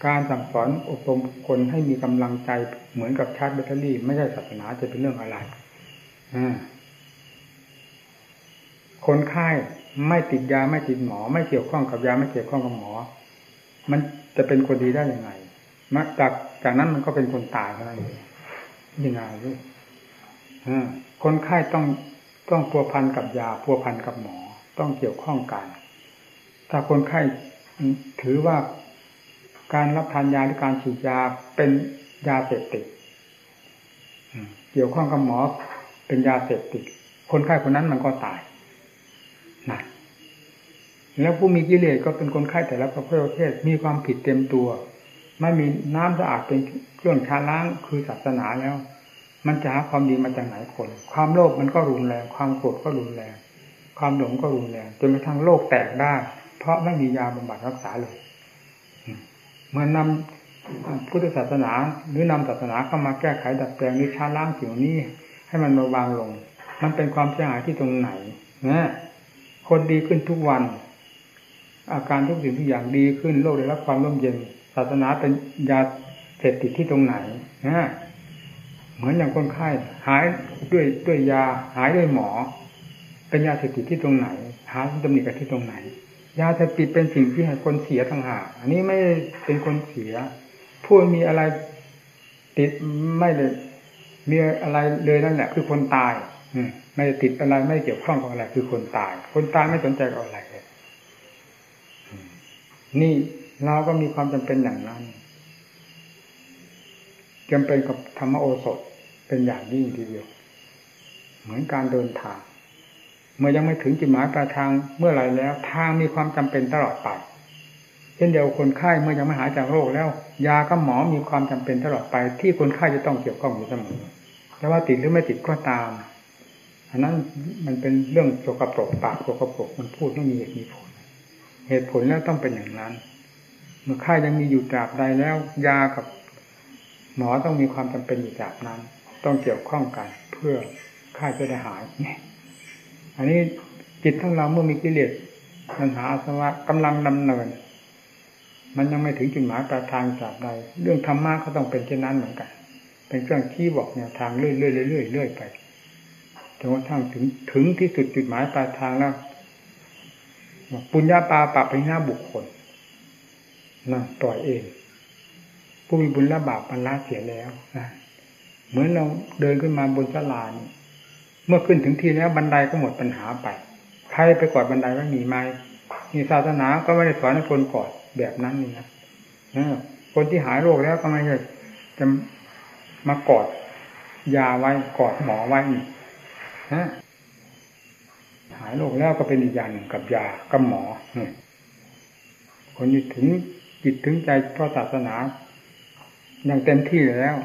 การสั่งสอนอบรมคนให้มีกำลังใจเหมือนกับชาร์จแบตเตอรี่ ไม่ใช่ศาสนาจะเป็นเรื่องอะไรคนไข้ไม่ติดยาไม่ติดหมอ ไม่เกี่ยวข้องกับยาไม่เกี่ยวข้องกับหมอ มันจะเป็นคนดีได้ยังไงมาจาก จากนั้นมันก็เป็นคนตายเท่านั้นเองยังไงลูกคนไข้ต้องต้องพัวพันกับยาพัวพันกับหมอ ต้องเกี่ยวข้องกัน ถ้าคนไข้ถือว่าการรับทานยาหรือการฉีดยาเป็นยาเสพติดเกี่ยวข้องกับหมอเป็นยาเสพติด คนไข้คนนั้นมันก็ตายนะแล้วผู้มีกิเลสก็เป็นคนไข้แต่ละประเภทมีความผิดเต็มตัว ไม่มีน้ำสะอาดเป็นเครื่องชาล้างคือศาสนาแล้ว มันจะหาความดีมาจากไหนคน ความโลภมันก็รุนแรง ความโกรธก็รุนแรง ความหลงก็รุนแรงจนกระทั่งโลกแตกได้ เพราะไม่มียาบำบัดรักษาเลยเมื่อนำพุทธศาสนาหรือนำศาสนาเข้ามาแก้ไขดัดแปลงหรือชาล้างสิ่งนี้ ให้มันมาบางลง มันเป็นความเสียหายที่ตรงไหนนะคนดีขึ้นทุกวัน อาการทุกสิ่งทุกอย่างดีขึ้นโลกได้รับความร่มเย็น ศาสนาเป็นยาเสพติดที่ตรงไหนนะเหมือนอย่างคนไข้หายด้วยด้วยยาหายด้วยหมอ เป็นยาเสพติดที่ตรงไหน หาตำหนิกันที่ตรงไหน ยาเสพติดเป็นสิ่งที่ให้คนเสียทางหากอันนี้ไม่เป็นคนเสียผู้มีอะไรติดไม่เลยมีอะไรเลยนั่นแหละ คือคนตาย อืไม่ติดอะไรไม่เกี่ยวข้องกับอะไร คือคนตาย คนตายไม่สนใจกับอะไรเลยนี่ เราก็มีความจำเป็นอย่างนั้นจำเป็นกับธรรมโอสถเป็นอย่างยิ่งทีเดียว เหมือนการเดินทาง เมื่อยังไม่ถึงจุดหมายปลายทางเมื่อไรแล้ว ทางมีความจำเป็นตลอดไปเช่นเดียวคนไข้เมื่อยังไม่หายจากโรคแล้ว ยากับหมอมีความจำเป็นตลอดไป ที่คนไข้จะต้องเกี่ยวข้องอยู่เสมอแต่ว่าติดหรือไม่ติดก็ตามอันนั้นมันเป็นเรื่องโสกปรกปากโสกปรกมันพูดไม่มีเหตุมีผล เหตุผลแล้วต้องเป็นอย่างนั้น เมื่อค่ายังมีอยู่ตราบใดแล้ว ยากับหมอต้องมีความจำเป็นอยู่ตราบนั้น ต้องเกี่ยวข้องกัน เพื่อค่าจะได้หายอันนี้จิตทั้งเราเมื่อมีกิเลสปัญหาอาสวะกำลังดำเนิน มันยังไม่ถึงจุดหมายปลายทางตราบใดเรื่องธรรมะก็ต้องเป็นเช่นนั้นเหมือนกัน เป็นเครื่องชี้บอกแนวทางเรื่อยๆเรื่อยๆเรื่อยไปจนกระทั่งถึงถึงที่สุดจุดหมายปลายทางแล้วปุญญาปาปะไปหน้าบุคคล นะปล่อยเอง ผู้มีบุญและบาปมันละเสียแล้วนะเหมือนเราเดินขึ้นมาบนสลานเมื่อขึ้นถึงที่แล้วบันไดก็หมดปัญหาไปใครไปกอดบันไดไม่มีไหมมีศาสนาก็ไม่ได้สอนให้คนกอดแบบนั้นนี่นะคนที่หายโรคแล้วก็ไม่ใช่จะมากอดยาไว้กอดหมอไว้นี่หายโรคแล้วก็เป็นอีกอย่างหนึ่งกับยากับหมอคนที่ถึง จิตถึงใจพระศาสนา อย่างเต็มที่แล้ว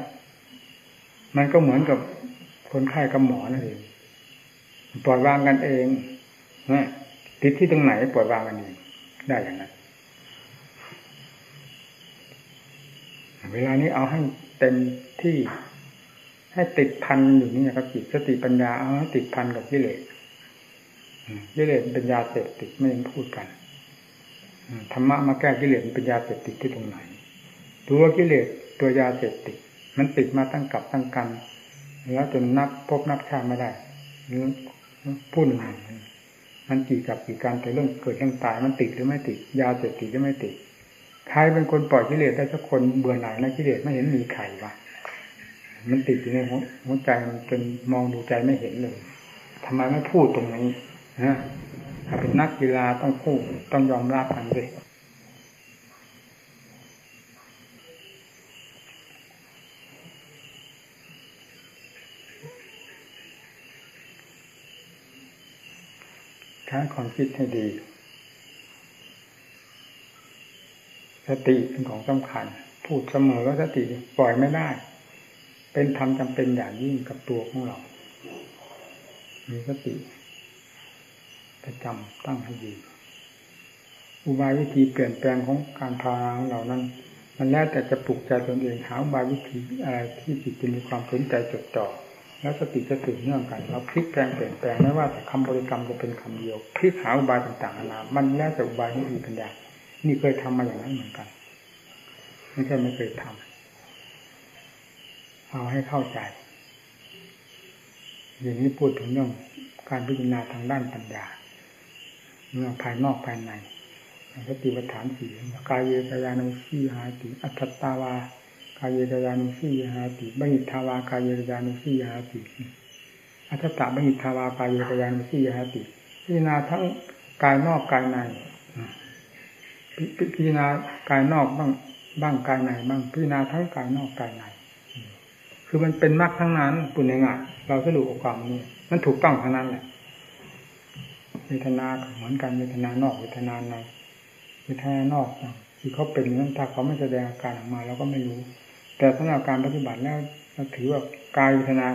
มันก็เหมือนกับคนไข้กับหมอนั่นเองปล่อยวางกันเองนะติดที่ตรงไหนปล่อยวางกันเองได้อย่างนั้นเวลานี้เอาให้เต็มที่ให้ติดพันอยู่นี่ครับจิตสติปัญญาเอาให้ติดพันกับกิเลสกิเลสเป็นยาเสพติดไม่ยังพูดกัน ธรรมะมาแก้กิเลสเป็นยาเสพติดที่ตรงไหนตัวกิเลสตัวยาเสพติด มันติดมาตั้งกับตั้งกัน แล้วจนนับพบนับชาไม่ได้พุ่นมันกี่กับกี่การแต่เรื่องเกิดเรื่องตายมันติดหรือไม่ติด ยาเสพติดหรือไม่ติดใครเป็นคนปล่อยกิเลสได้สักคนเบื่อหน่ายในกิเลสไม่เห็นมีใครวะมันติดอยู่ในหัวใจมันจนมองดูใจไม่เห็นเลยทำไมไม่พูดตรงนี้นะ ถ้าเป็นนักกีฬาต้องพูดต้องยอมรับกันเลยใช้ความคิดให้ดี สติเป็นของสำคัญ พูดเสมอว่าสติปล่อยไม่ได้ เป็นธรรมจำเป็นอย่างยิ่งกับตัวของเรา มีสติ ประจำตั้งให้ดีอุบายวิธีเปลี่ยนแปลงของการพาของเรานั้น มันแล้วแต่จะปลุกใจตนเองหาอุบายวิธีอะไรที่จิตจะมีความสนใจจดจ่อแล้วสติจะตื่นเนื่องกันเราพลิกแปลงเปลี่ยนแปลงไม่ว่าแต่คำบริกรรมจะเป็นคำเดียวพลิกหาอุบายต่างๆนานามันแล้วแต่อุบายที่มีปัญญานี่เคยทำมาอย่างนั้นเหมือนกันไม่ใช่ไม่เคยทำเอาให้เข้าใจ อย่างนี้พูดถึงเรื่องการพิจารณาทางด้านปัญญา เรื่อภายนอกภายในสติปัฏฐานสี่กายเยกายานุสีหาติอัตตตาวากายเยกายานุสีหาติบัญิทาวากายเยกายานุสีหาติอัตตะบัญิทาวากายเยกายานุสีหาติพิจารณาทั้งกายนอกกายในพิจารณากายนอกบ้างบ้างกายในบ้างพิจารณาทั้งกายนอกกายในคือมันเป็นมรรคทั้งนั้นปุญญงะเราสรุปความนี้มันถูกต้องทั้งนั้นแหละ เวทนาเหมือนกันเวทนานอกเวทนาในเวทนานอกที่เขาเป็นนั้นถ้าเขาไม่แสดงอาการออกมาเราก็ไม่รู้ แต่สำหรับการปฏิบัติแล้วเราถือว่ากายเวทนา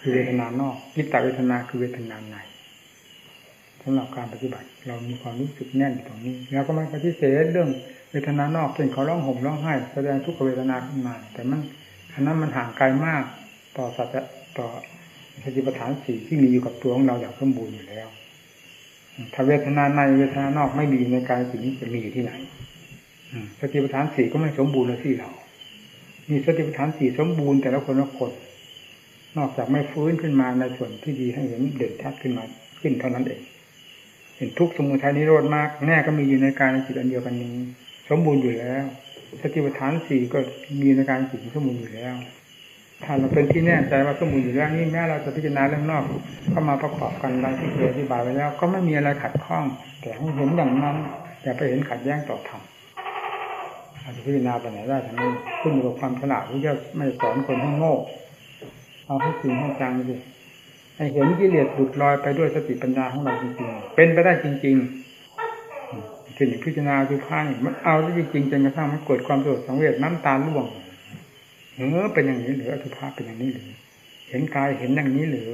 คือเวทนานอกกิตตเวทนาคือเวทนาในสำหรับการปฏิบัติ เรามีความรู้สึกแน่นตรงนี้ แล้วก็ไม่ปฏิเสธเรื่องเวทนานอกเช่นเขาร้องห่มร้องไห้แสดงทุกขเวทนาขึ้นมา แต่มันอันนั้นมันห่างไกลมากต่อสัจต่อสติปัฏฐานสี่ที่มีอยู่กับตัวของเราอย่างสมบูรณ์อยู่แล้ว ถ้าเวทนาในเวทนานอกไม่มีในกายสิ่งนี้จะมีอยู่ที่ไหนสติปัฏฐานสี่ก็ไม่สมบูรณ์เลยที่เรา มีสติปัฏฐานสี่สมบูรณ์แต่ละคนละคน นอกจากไม่ฟื้นขึ้นมาในส่วนที่ดีให้เห็นเด่นชัดขึ้นมาขึ้นเท่านั้นเอง เห็นทุกสมุทัยนิโรธมากแน่ก็มีอยู่ในกายในจิตอันเดียวกันนี้ สมบูรณ์อยู่แล้ว สติปัฏฐานสี่ก็มีในการจิตสมบูรณ์อยู่แล้ว ถ้าเราเป็นที่แน่ใจว่าสมุนอยู่แล้วนี่แม้เราจะพิจารณาเรื่องนอกเข้ามาประกอบกันดังที่เคยอธิบายไว้แล้ว ก็ไม่มีอะไรขัดข้อง แต่ให้เห็นอย่างนั้นอย่าไปเห็นขัดแย้งต่อธรรมอาจจะพิจารณาไปไหนได้ทั้งนี้ขึ้นอยู่กับความฉลาดที่จะไม่สอนคนให้โง่เอาให้จริงให้จังดิให้เห็นกิเลสหลุดลอยไปด้วยสติปัญญาของเราจริงๆ เป็นไปได้จริงๆถึงพิจารณาดูผ้านี่มันเอาได้จริงๆจนกระทั่งมันเกิดความโกรธสังเวชน้ำตาล่วง เออเป็นอย่างนี้หรืออสุภะเป็นอย่างนี้หรือ เห็นกายเห็นอย่างนี้หรือ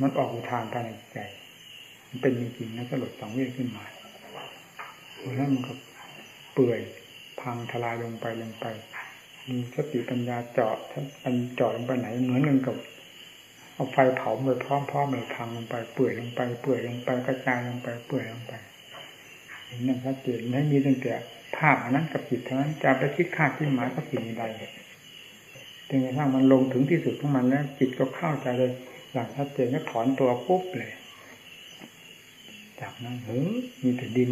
มันออกอุทานภายในใจ มันเป็นจริงๆนะสลดสังเวชขึ้นมาแล้วมันก็เปื่อยพังทลายลงไปลงไป มีสติปัญญาเจาะมันเจาะลงไปไหนเหมือนกันกับเอาไฟเผาไปพร้อมๆเลยพังลงไปเปื่อยลงไปเปื่อยลงไปกระจายลงไปเปื่อยลงไปเห็นนั่นชัดเจนให้มีตั้งแต่ ภาพอันนั้นกับจิตเท่านั้นจะไปคิดคาดที่หมายกับสิ่งใดจนกระทั่งมันลงถึงที่สุดของมันแล้ว จิตก็เข้าใจเลยอย่างชัดเจนก็ถอนตัวปุ๊บเลย จากนั้นเฮ้ยมีแต่ดิน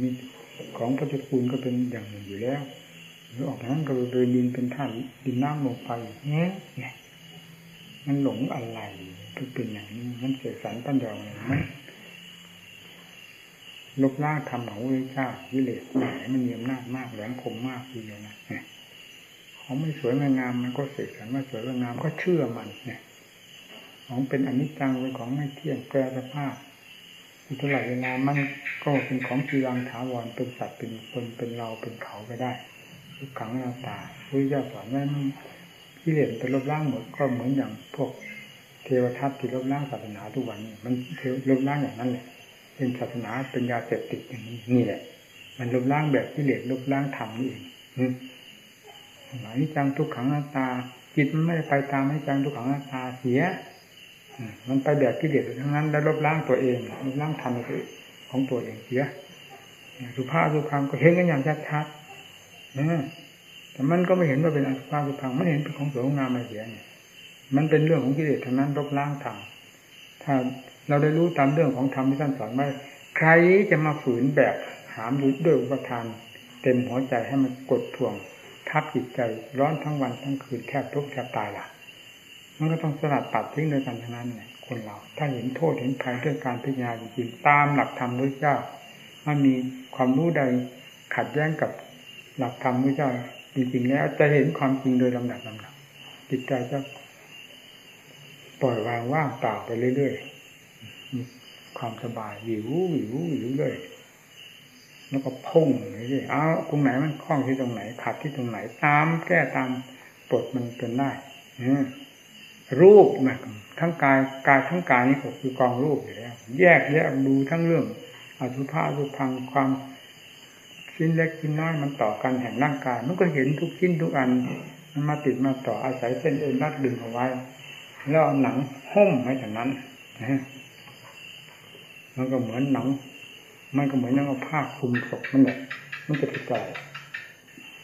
มีของพระเจุคูลก็เป็นอย่างหนึ่งอยู่แล้วหรือออกนั้นก็เป็นดินเป็นท่านดินน้ำลงไปเนี่ยนี่มันหลงอะไรเป็นอย่างนี้มันเสียสันตั้งยองไหม ลบล้างทำของพระเจ้าวิเลศไหนมันมีอำนามากแหลมคมมากทีเดียวนะของไม่สวยไม่งามมันก็เสกสรรว่าสวยงามก็เชื่อมันเนี่ยของเป็นอนิจจังเป็นของไม่เที่ยงแปรสภาพเท่าไหร่เวลามันก็เป็นของจีรังถาวรเป็นสัตว์เป็นคนเป็นเราเป็นเขาไปได้ทุกขังเราตาพระเจ้าสอนว่าที่เลือเป็นลบล้างหมดก็เหมือนอย่างพวกเทวทัตที่ลบล้างศาสนาทุกวันนี้มันลบล้างอย่างนั้นเลย เป็นศาสนาเป็นยาเสพติดอย่างนี้นี่แหละ มันลบล้างแบบที่เหลือลบล้างธรรมนี่เองหมายจังทุกขังหน้าตา จิตมันไม่ไปตามให้จังทุกขังหน้าตาเสียมันไปแบบที่เหลือทั้งนั้น แล้วลบล้างตัวเองลบล้างธรรมของตัวเองเสียสุภาพสุภาพก็เห็นกันอย่างชัดๆแต่มันก็ไม่เห็นว่าเป็นอสุภาพสุภาพมันเห็นเป็นของสวยงามอะไรเสียเนี่ยมันเป็นเรื่องของกิเลสทั้งนั้นลบล้างธรรมถ้า เราได้รู้ตามเรื่องของธรรมที่ท่านสอนไว้ใครจะมาฝืนแบบหามด้วยอุปทาน เต็มหัวใจให้มันกดท่วง ทับจิตใจร้อนทั้งวันทั้งคืนแทบทุกข์แทบตายล่ะ มันก็ต้องสลัดตัดทิ้งด้วยกันทั้งนั้นเนี่ยคนเรา ถ้าเห็นโทษเห็นภัยด้วยการพิจารณาจริงๆตามหลักธรรมพระเจ้ามันมีความรู้ใดขัดแย้งกับหลักธรรมพระเจ้าจริงๆแล้วจะเห็นความจริงโดยลำดับลำดับจิตใจจะปล่อยวางว่างเปล่าไปเรื่อยๆ ความสบายวิววิววิวเลยแล้วก็พุ่งเลยเอาตรงไหนมันคล้องที่ตรงไหนขัดที่ตรงไหนตามแก้ตามปลดมันจนได้รูปนะทั้งกายกายทั้งกายนี่ก็คือกองรูปอยู่แล้วแยกแยกดูทั้งเรื่องอสุภาสุพังความชิ้นเล็กชิ้นน้อยมันต่อกันแห่งร่างกาย มันก็เห็นทุกชิ้นทุกอัน มันมาติดมาต่ออาศัยเส้นเอ็นรัดดึงเอาไว้ แล้วหนังหุ้มไว้จากนั้นนะ มันก็เหมือนหนัง มันก็เหมือนนังเอาผ้าคลุมศพมันแบบมันจะติดใจ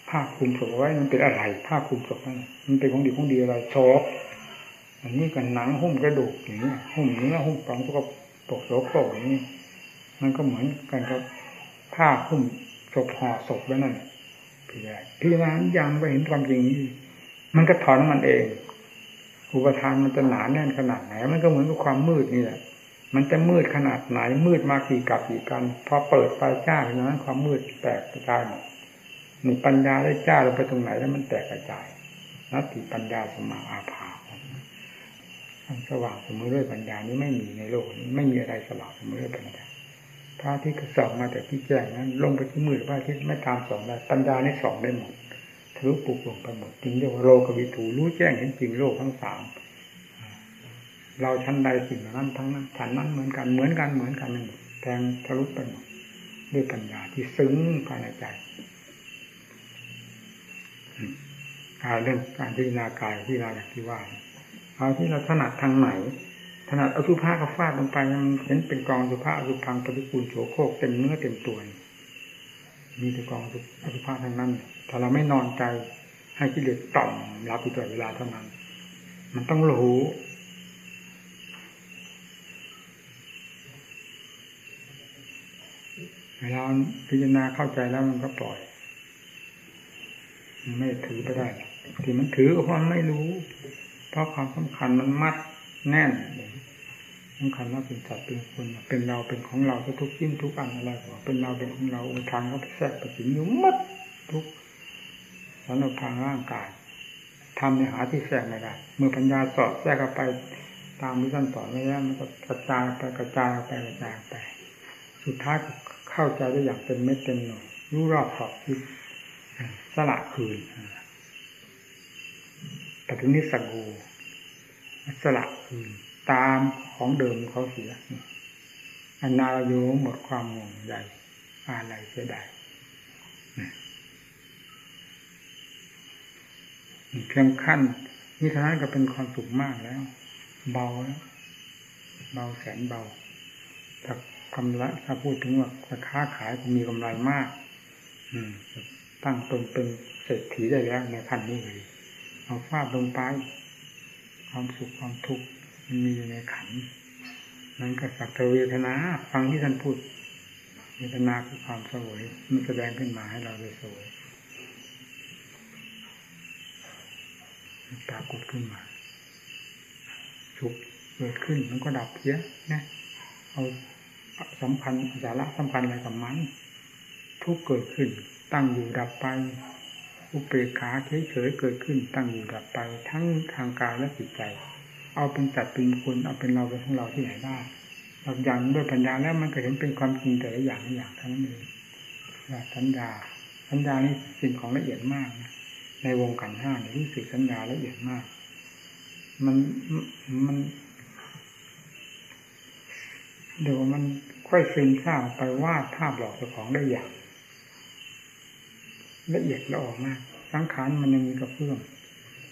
ผ้าคลุมศพไว้มันเป็นอะไร ผ้าคลุมศพนั่นมันเป็นของดีของดีอะไรโชกอันนี้กันหนังหุ้มกระดูกอย่างนี้หุ้มเนื้อหุ้มฝังตัวกปกโสโครกอย่างนี้มันก็เหมือนกันกับผ้าหุ้มศพห่อศพไว้วนั่นพี่ใหญ่พี่นั้นยังไปเห็นความจริงนี่มันก็ถอนมันเอง อุปทานมันจะหนาแน่นขนาดไหน มันก็เหมือนกับความมืดนี่แหละ มันจะมืดขนาดไหนมืดมากี่กับกี่กัน พอเปิดไฟจ้าอย่างนั้นความมืดแตกกระจายหมดนี่ปัญญาได้จ้าลงไปตรงไหนแล้วมันแตกกระจายนัตติปัญญาสมาอาภาสว่างเสมอด้วยปัญญานี้ไม่มีในโลกนี้ไม่มีอะไรสว่างเสมอด้วยปัญญาพระที่ส่องมาแต่ที่แจ้งนั้น ลงไปที่มืดพระที่ไม่ตามส่องได้ปัญญานี่ส่องได้หมดทะลุปุกลงไปหมดจึงเรียกว่าโลกวิถูรู้แจ้งเห็นจริงโลกทั้งสาม เราชั้นใดสิ่งนั้นทั้งนั้นฉันนั้นเหมือนกันเหมือนกันเหมือนกันหมดแทงทะลุไปหมดด้วยปัญญาที่ซึ้งภายในใจเรื่องการพิจารณากายพิจารณาอย่างที่ว่าเอาที่เราถนัดทางไหนถนัดอสุภาพกับฟาดลงไปมันเห็นเป็นกองอสุภาพอสุพังปฏิกูลโฉโคกเต็มเนื้อเต็มตัวมีแต่กองอสุภาพทั้งนั้นถ้าเราไม่นอนใจให้กิเลสต่อมรับอยู่ตลอดเวลาเท่านั้น มันต้องรู้ เวลาพิจารณาเข้าใจแล้วมันก็ปล่อย ไม่ถือไปได้ที่มันถือเพราะมันไม่รู้ เพราะความสำคัญมันมัดแน่นสำคัญว่าเป็นสัตว์เป็นคนเป็นเราเป็นของเราทุกชิ้นทุกอันอะไรเป็นเราเป็นของเราอุทานก็แทรกไปถึงอยู่มัดทุกสารพังร่างกายทำในหาที่แทรกไม่ได้เมื่อปัญญาสอดแทรกเข้าไปตามที่ท่านสอนไว้แล้วมันก็กระจายไปกระจายไปกระจายไป สุดท้าย เข้าใจได้อย่างเป็นเม็ดเต็มหน่วยรู้รอบขอบคิดสละคืนปฏินิสกูสละคืนตามของเดิมเขาเสียอันนาโยหมดความงงใหญ่อะไรเสียดายเพียงขั้นนี่ท่านั้นก็เป็นความสุขมากแล้ว เบาแล้วเบาแสนเบาถ้าก กำไรถ้าพูดถึงว่าค้าขายมีกำไรมาก อืม ตั้งตนเป็นเศรษฐีได้แล้วในขั้นนี้เลยเอาฟาดลงไป ความสุขความทุกข์มันมีอยู่ในขันนั้นก็สักเวทนา ฟังที่ท่านพูดเวทนาคือความสวยมันแสดงขึ้นมาให้เราได้สวยปรากฏขึ้นมาสุขเกิดขึ้นมันก็ดับเสียนะเอา สัมพันธ์สาระสัมพันธ์อะไรกับมันทุกเกิดขึ้น ตั้งอยู่ดับไป อุเบกขาเฉยๆเกิดขึ้น ตั้งอยู่ดับไป ทั้งทางกายและจิตใจ เอาเป็นจัดเป็นคนเอาเป็นเราเป็นของเราที่ไหนได้เราอย่างด้วยปัญญาแล้วมันก็เห็นเป็นความจริงแต่ละอย่างอย่างทั้งนั้นเองสัญญาสัญญานี่สิ่งของละเอียดมากนะในวงกันห้าเนี่ยรู้สึกสัญญาละเอียดมาก มันมัน เดี๋ยวมันค่อยซึมซาบไปวาดภาพหลอกเจ้าของได้อย่างละเอียดละออกมาก สังขารมันยังมีกระเพื่อม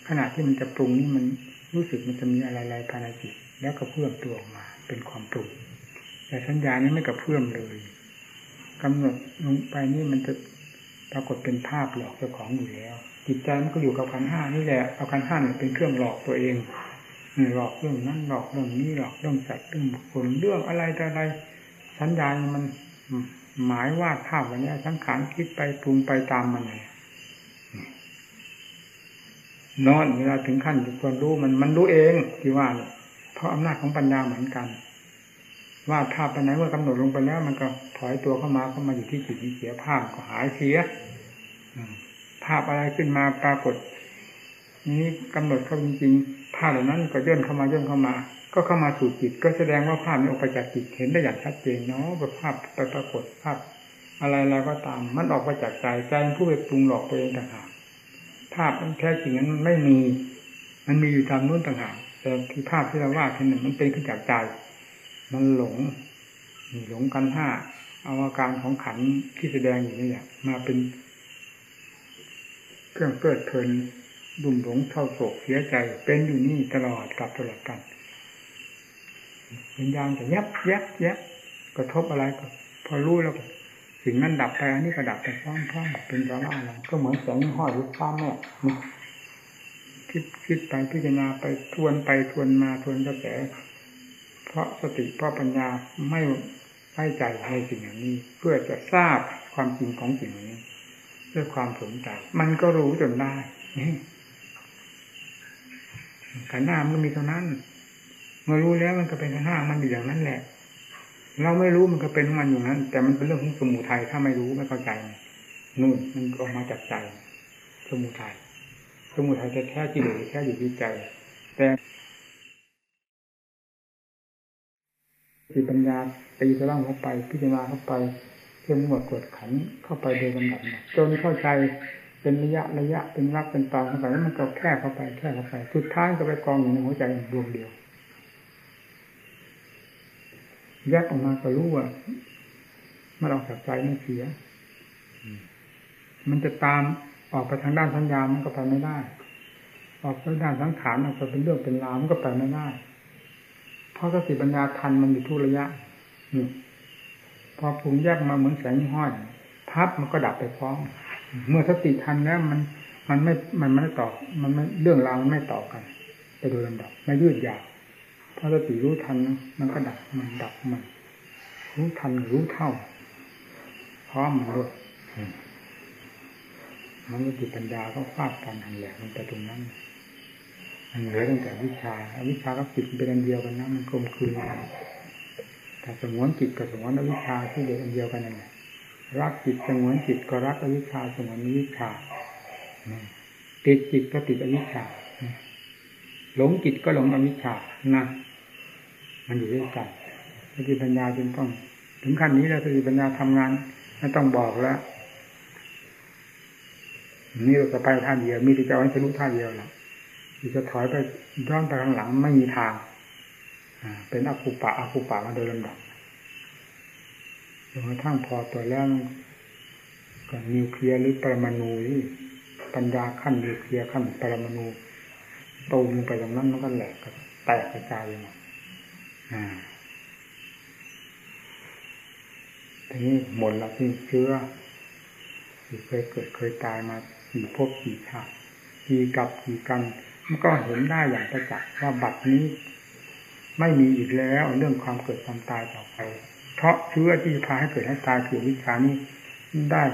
ขณะที่มันจะปรุงนี่มันรู้สึกมันจะมีอะไรๆภายในจิตแล้วกระเพื่อมตัวออกมา เป็นความปรุง แต่สัญญานี้ไม่กระเพื่อมเลยกำหนดลงไปนี่มันจะปรากฏเป็นภาพหลอกเจ้าของอยู่แล้ว จิตใจมันก็อยู่กับขันห้านี่แหละเอาขันห้านี่เป็นเครื่องหลอกตัวเอง หลอกเรื่องนั้นหลอกเรื่องนี้หลอกเรื่องสัตว์เรื่องบุคคลเรื่องอะไรแต่อะไร สัญญามันหมายว่าภาพวันนี้สังขารคิดไปปรุงไปตามมันเลยนอนเวลาถึงขั้นควรรู้มันมันรู้เองที่ว่าเนี่ยเพราะอำนาจของปัญญาเหมือนกันว่าภาพไปไหนเมื่อกำหนดลงไปแล้ว มันก็ถอยตัวเข้ามาเข้ามาอยู่ที่จิตที่เสียภาพก็หายเสียภาพอะไรขึ้นมาปรากฏ นี้กำหนดเข้าจริงๆภาพเหล่านั้นก็ย่นเข้ามาย่นเข้ามา ก็เข้ามาสู่จิต ก็แสดงว่าภาพนี้ออกไปจากจิตเห็นได้อย่างชัดเจนเนาะว่าภาพไปปรากฏภาพ อะไรแล้วก็ตาม มันออกมาจากใจใจผู้ไปปรุงหลอกตัวเองต่างหากภาพมันแท้จริงนั้นมันไม่มี มันมีอยู่ตามนู้นต่างหากแต่ที่ภาพที่เราวาดที่นึ่มันเป็นขึ้นจากใจมันหลงหลงกันห้าเอาอาการของขันที่แสดงอยู่นี่แหละมาเป็นเครื่องเพลิดเพลิน ดุ่มหลงเท่าโศกเสียใจ เป็นอยู่นี่ตลอดกับตลอดกันวิญญาณจะยับยับยับกระทบอะไรก็พอรู้แล้วสิ่งนั้นดับไปอันนี้ก็ดับไปพร้อมๆเป็นสาระอะไรก็เหมือนแสงห้อยรูปฟ้าแม่คิดคิดไปพิจารณาไปทวนไปทวนมาทวนกระแส เพราะสติเพราะปัญญาไม่ไว้ใจในสิ่งอย่างนี้ เพื่อจะทราบความจริงของสิ่งนี้ด้วยความสนใจ มันก็รู้จนได้ ขันห้ามันมีเท่านั้นเมื่อรู้แล้วมันก็เป็นขันห้ามันอยู่อย่างนั้นแหละ เราไม่รู้มันก็เป็นมันอยู่นั้น แต่มันเป็นเรื่องของสมุทัยถ้าไม่รู้ไม่เข้าใจนู่นมันออกมาจากใจ สมุทัยสมุทัยจะแค่จิตหรือแค่อยู่ที่ใจ แต่จิตปัญญาตีจะร่างเข้าไป พิจารณาเข้าไปเพื่อหมดกดขันเข้าไปโดยลำดับจนเข้าใจ เป็นระยะระยะเป็นรักเป็นตอนเข้าไปแล้วมันก็แค่เข้าไปแค่เข้าไปสุดท้ายก็ไปกองอยู่ในหัวใจดวงเดียวแยกออกมาก็รู้ว่ามันออกจากใจไม่เสีย มันจะตามออกไปทางด้านสัญญามันก็ไปไม่ได้ ออกไปด้านสังขารมันก็เป็นเรื่องเป็นราวมันก็ไปไม่ได้ เพราะสติปัญญาทันมันอยู่ทุระยะนี่พอปรุงแยกมาเหมือนแสงห้อย พับมันก็ดับไปพร้อม เมื่อสติทันแล้วมันมันไม่มันไม่ต่อมันไม่เรื่องราวมันไม่ต่อกันไปโดยลำดับไม่ยืดยาวพอสติรู้ทันมันก็ดับมันดับมัน รู้ทันรู้เท่าพร้อมมันด้วยมันสติปัญญาก็ฟาดกันหันแหลกมันไปตรงนั้นมันเหลือตั้งแต่วิชาวิชากับจิตเป็นอันเดียวกันนะมันกลมคืนกันแต่สมวนจิตกับสมวนวิชาที่เดียวกันเดียวกันนั่นแหละ รักจิตสงวนจิตก็รักอวิชชาสงวนอวิชชาติดจิตก็ติดอวิชชาหลงจิตก็หลงอวิชชานะมันอยู่ด้วยกันสติปัญญาจึงต้อง ถึงขั้นนี้แล้วสติปัญญาทำงานไม่ต้องบอกแล้วนี่เราจะไปท่าเดียว มีแต่จะเอาให้รู้ท่าเดียวแหละที่จะถอยไปย้อนไปข้างหลังไม่มีทางเป็นอคุปะอคุปะมาโดยลำดับ จนกระทั่งพอตัวแล้วก็นิวเคลียร์หรือปรมาณูที่ปัญญาขั้นนิวเคลียร์ขั้นปรมาณูตูมไปตรงนั้นมันก็แหลกก็แตกกระจายไปหมดทีนี้หมดแล้วที่เชื้อที่เคยเกิดเคยตายมากี่ภพกี่ชาติกี่กับกี่กันมันก็เห็นได้อย่างประจักษ์ว่าบัดนี้ ไม่มีอีกแล้วเรื่องความเกิดความตายต่อไป เพราะเชื้อที่พาให้เกิดให้ตายคือวิชานี้ได้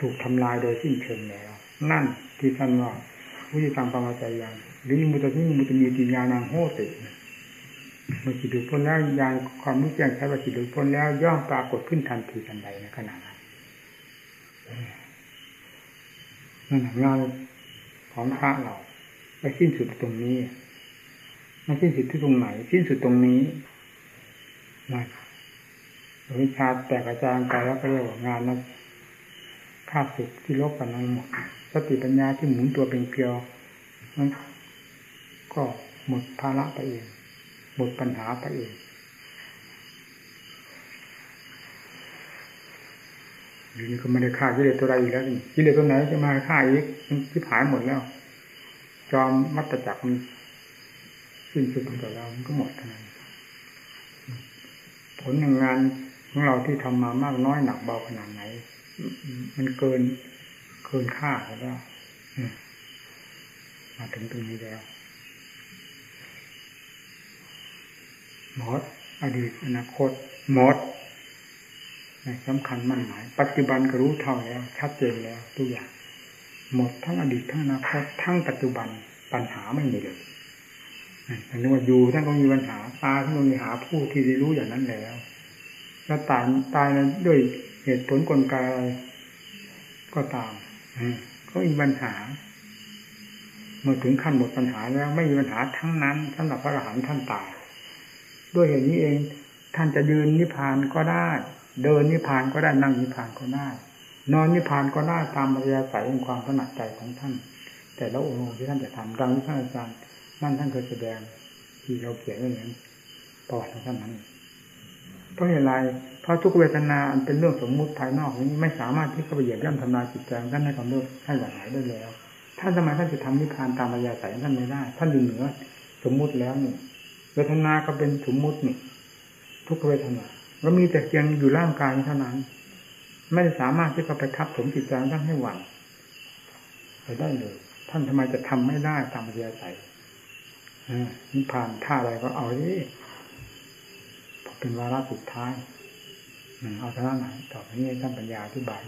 ถูกทำลายโดยสิ้นเชิงแล้ว นั่นที่ท่านว่าวิธีทางปรมาจายังหรือมุตติมุตมีติญาณังโหติเมื่อจิตดูพ้นแล้วยานความรู้แจ้งใช้ว่าจิตดูพ้นแล้วย่อมปรากฏขึ้นทันทีทันใดในขณะนั้นนั่นงานของพระเราไปสิ้นสุดตรงนี้ไม่สิ้นสุดที่ตรงไหน สิ้นสุดตรงนี้นะ วิชาแตกกระจายไปแล้วก็เรียกว่างานนั้นค่าศึกที่ลบกันทั้งหมดสติปัญญาที่หมุนตัวเป็นเกลียวนั้นก็หมดภาระไปเองหมดปัญหาไปเองหรือนี่ก็ไม่ได้ฆ่ากิเลสตัวใดอีกแล้วนี่กิเลสตัวไหนจะมาฆ่าอีกมันที่ผายหมดแล้ว จอมมัตตจักรมันสิ้นสุดไปแล้วมันก็หมดเท่านั้นผลแห่งงาน ของเราที่ทำมามากน้อยหนักเบาขนาดไหน มันเกินเกินค่าแล้วมาถึงตรงนี้แล้วหมดอดีตอนาคตหมดสำคัญมั่นหมาย ปัจจุบันก็รู้เท่าแล้ว ชัดเจนแล้วทุกอย่างหมดทั้งอดีตทั้งอนาคตทั้งปัจจุบันปัญหาไม่มีเลยอันนี้ว่าอยู่ท่านก็มีปัญหาตาท่านก็มีหาผู้ที่ได้รู้อย่างนั้นแล้ว แล้วตายตายด้วยเหตุผลกลไกอะไรก็ตามก็มีปัญหา เมื่อถึงขั้นหมดปัญหาแล้วไม่มีปัญหาทั้งนั้นสำหรับพระอรหันต์ท่านตาย ด้วยเหตุนี้เองท่านจะยืนนิพพานก็ได้ เดินนิพพานก็ได้นั่งนิพพานก็ได้ นอนนิพพานก็ได้ตามมารยาศัยของความถนัดใจของท่าน แต่ละองค์ที่ท่านจะทำดังที่ท่านอาจารย์นั่นท่านเคยแสดงที่เราเขียนไว้อย่างนั้นประวัติของท่านนั้น เพราะอะไรเพราะทุกเวทนาอันเป็นเรื่องสมมุติภายนอกนี้ไม่สามารถที่จะไปเหยียบย่ำทำลายจิตใจท่านให้ความรู้ให้หวั่นไหวได้แล้ว ท่านทำไมท่านจะทำนิพพานตามมายาศัยท่านไม่ได้ ท่านอยู่เหนือสมมุติแล้วนี่เวทนาก็เป็นสมมุตินี่ทุกเวทนาก็มีแต่เพียงอยู่ร่างกายเท่านั้น ไม่สามารถที่จะไปทับถมจิตใจท่านให้หวั่นไปได้เลย ท่านทำไมจะทำไม่ได้ตามมายาศัยนิพพานท่าอะไรก็เอาดิ เป็นวาระสุดท้ายเอาเท่านั้นต่อไปนี้ท่านปัญญาที่บาย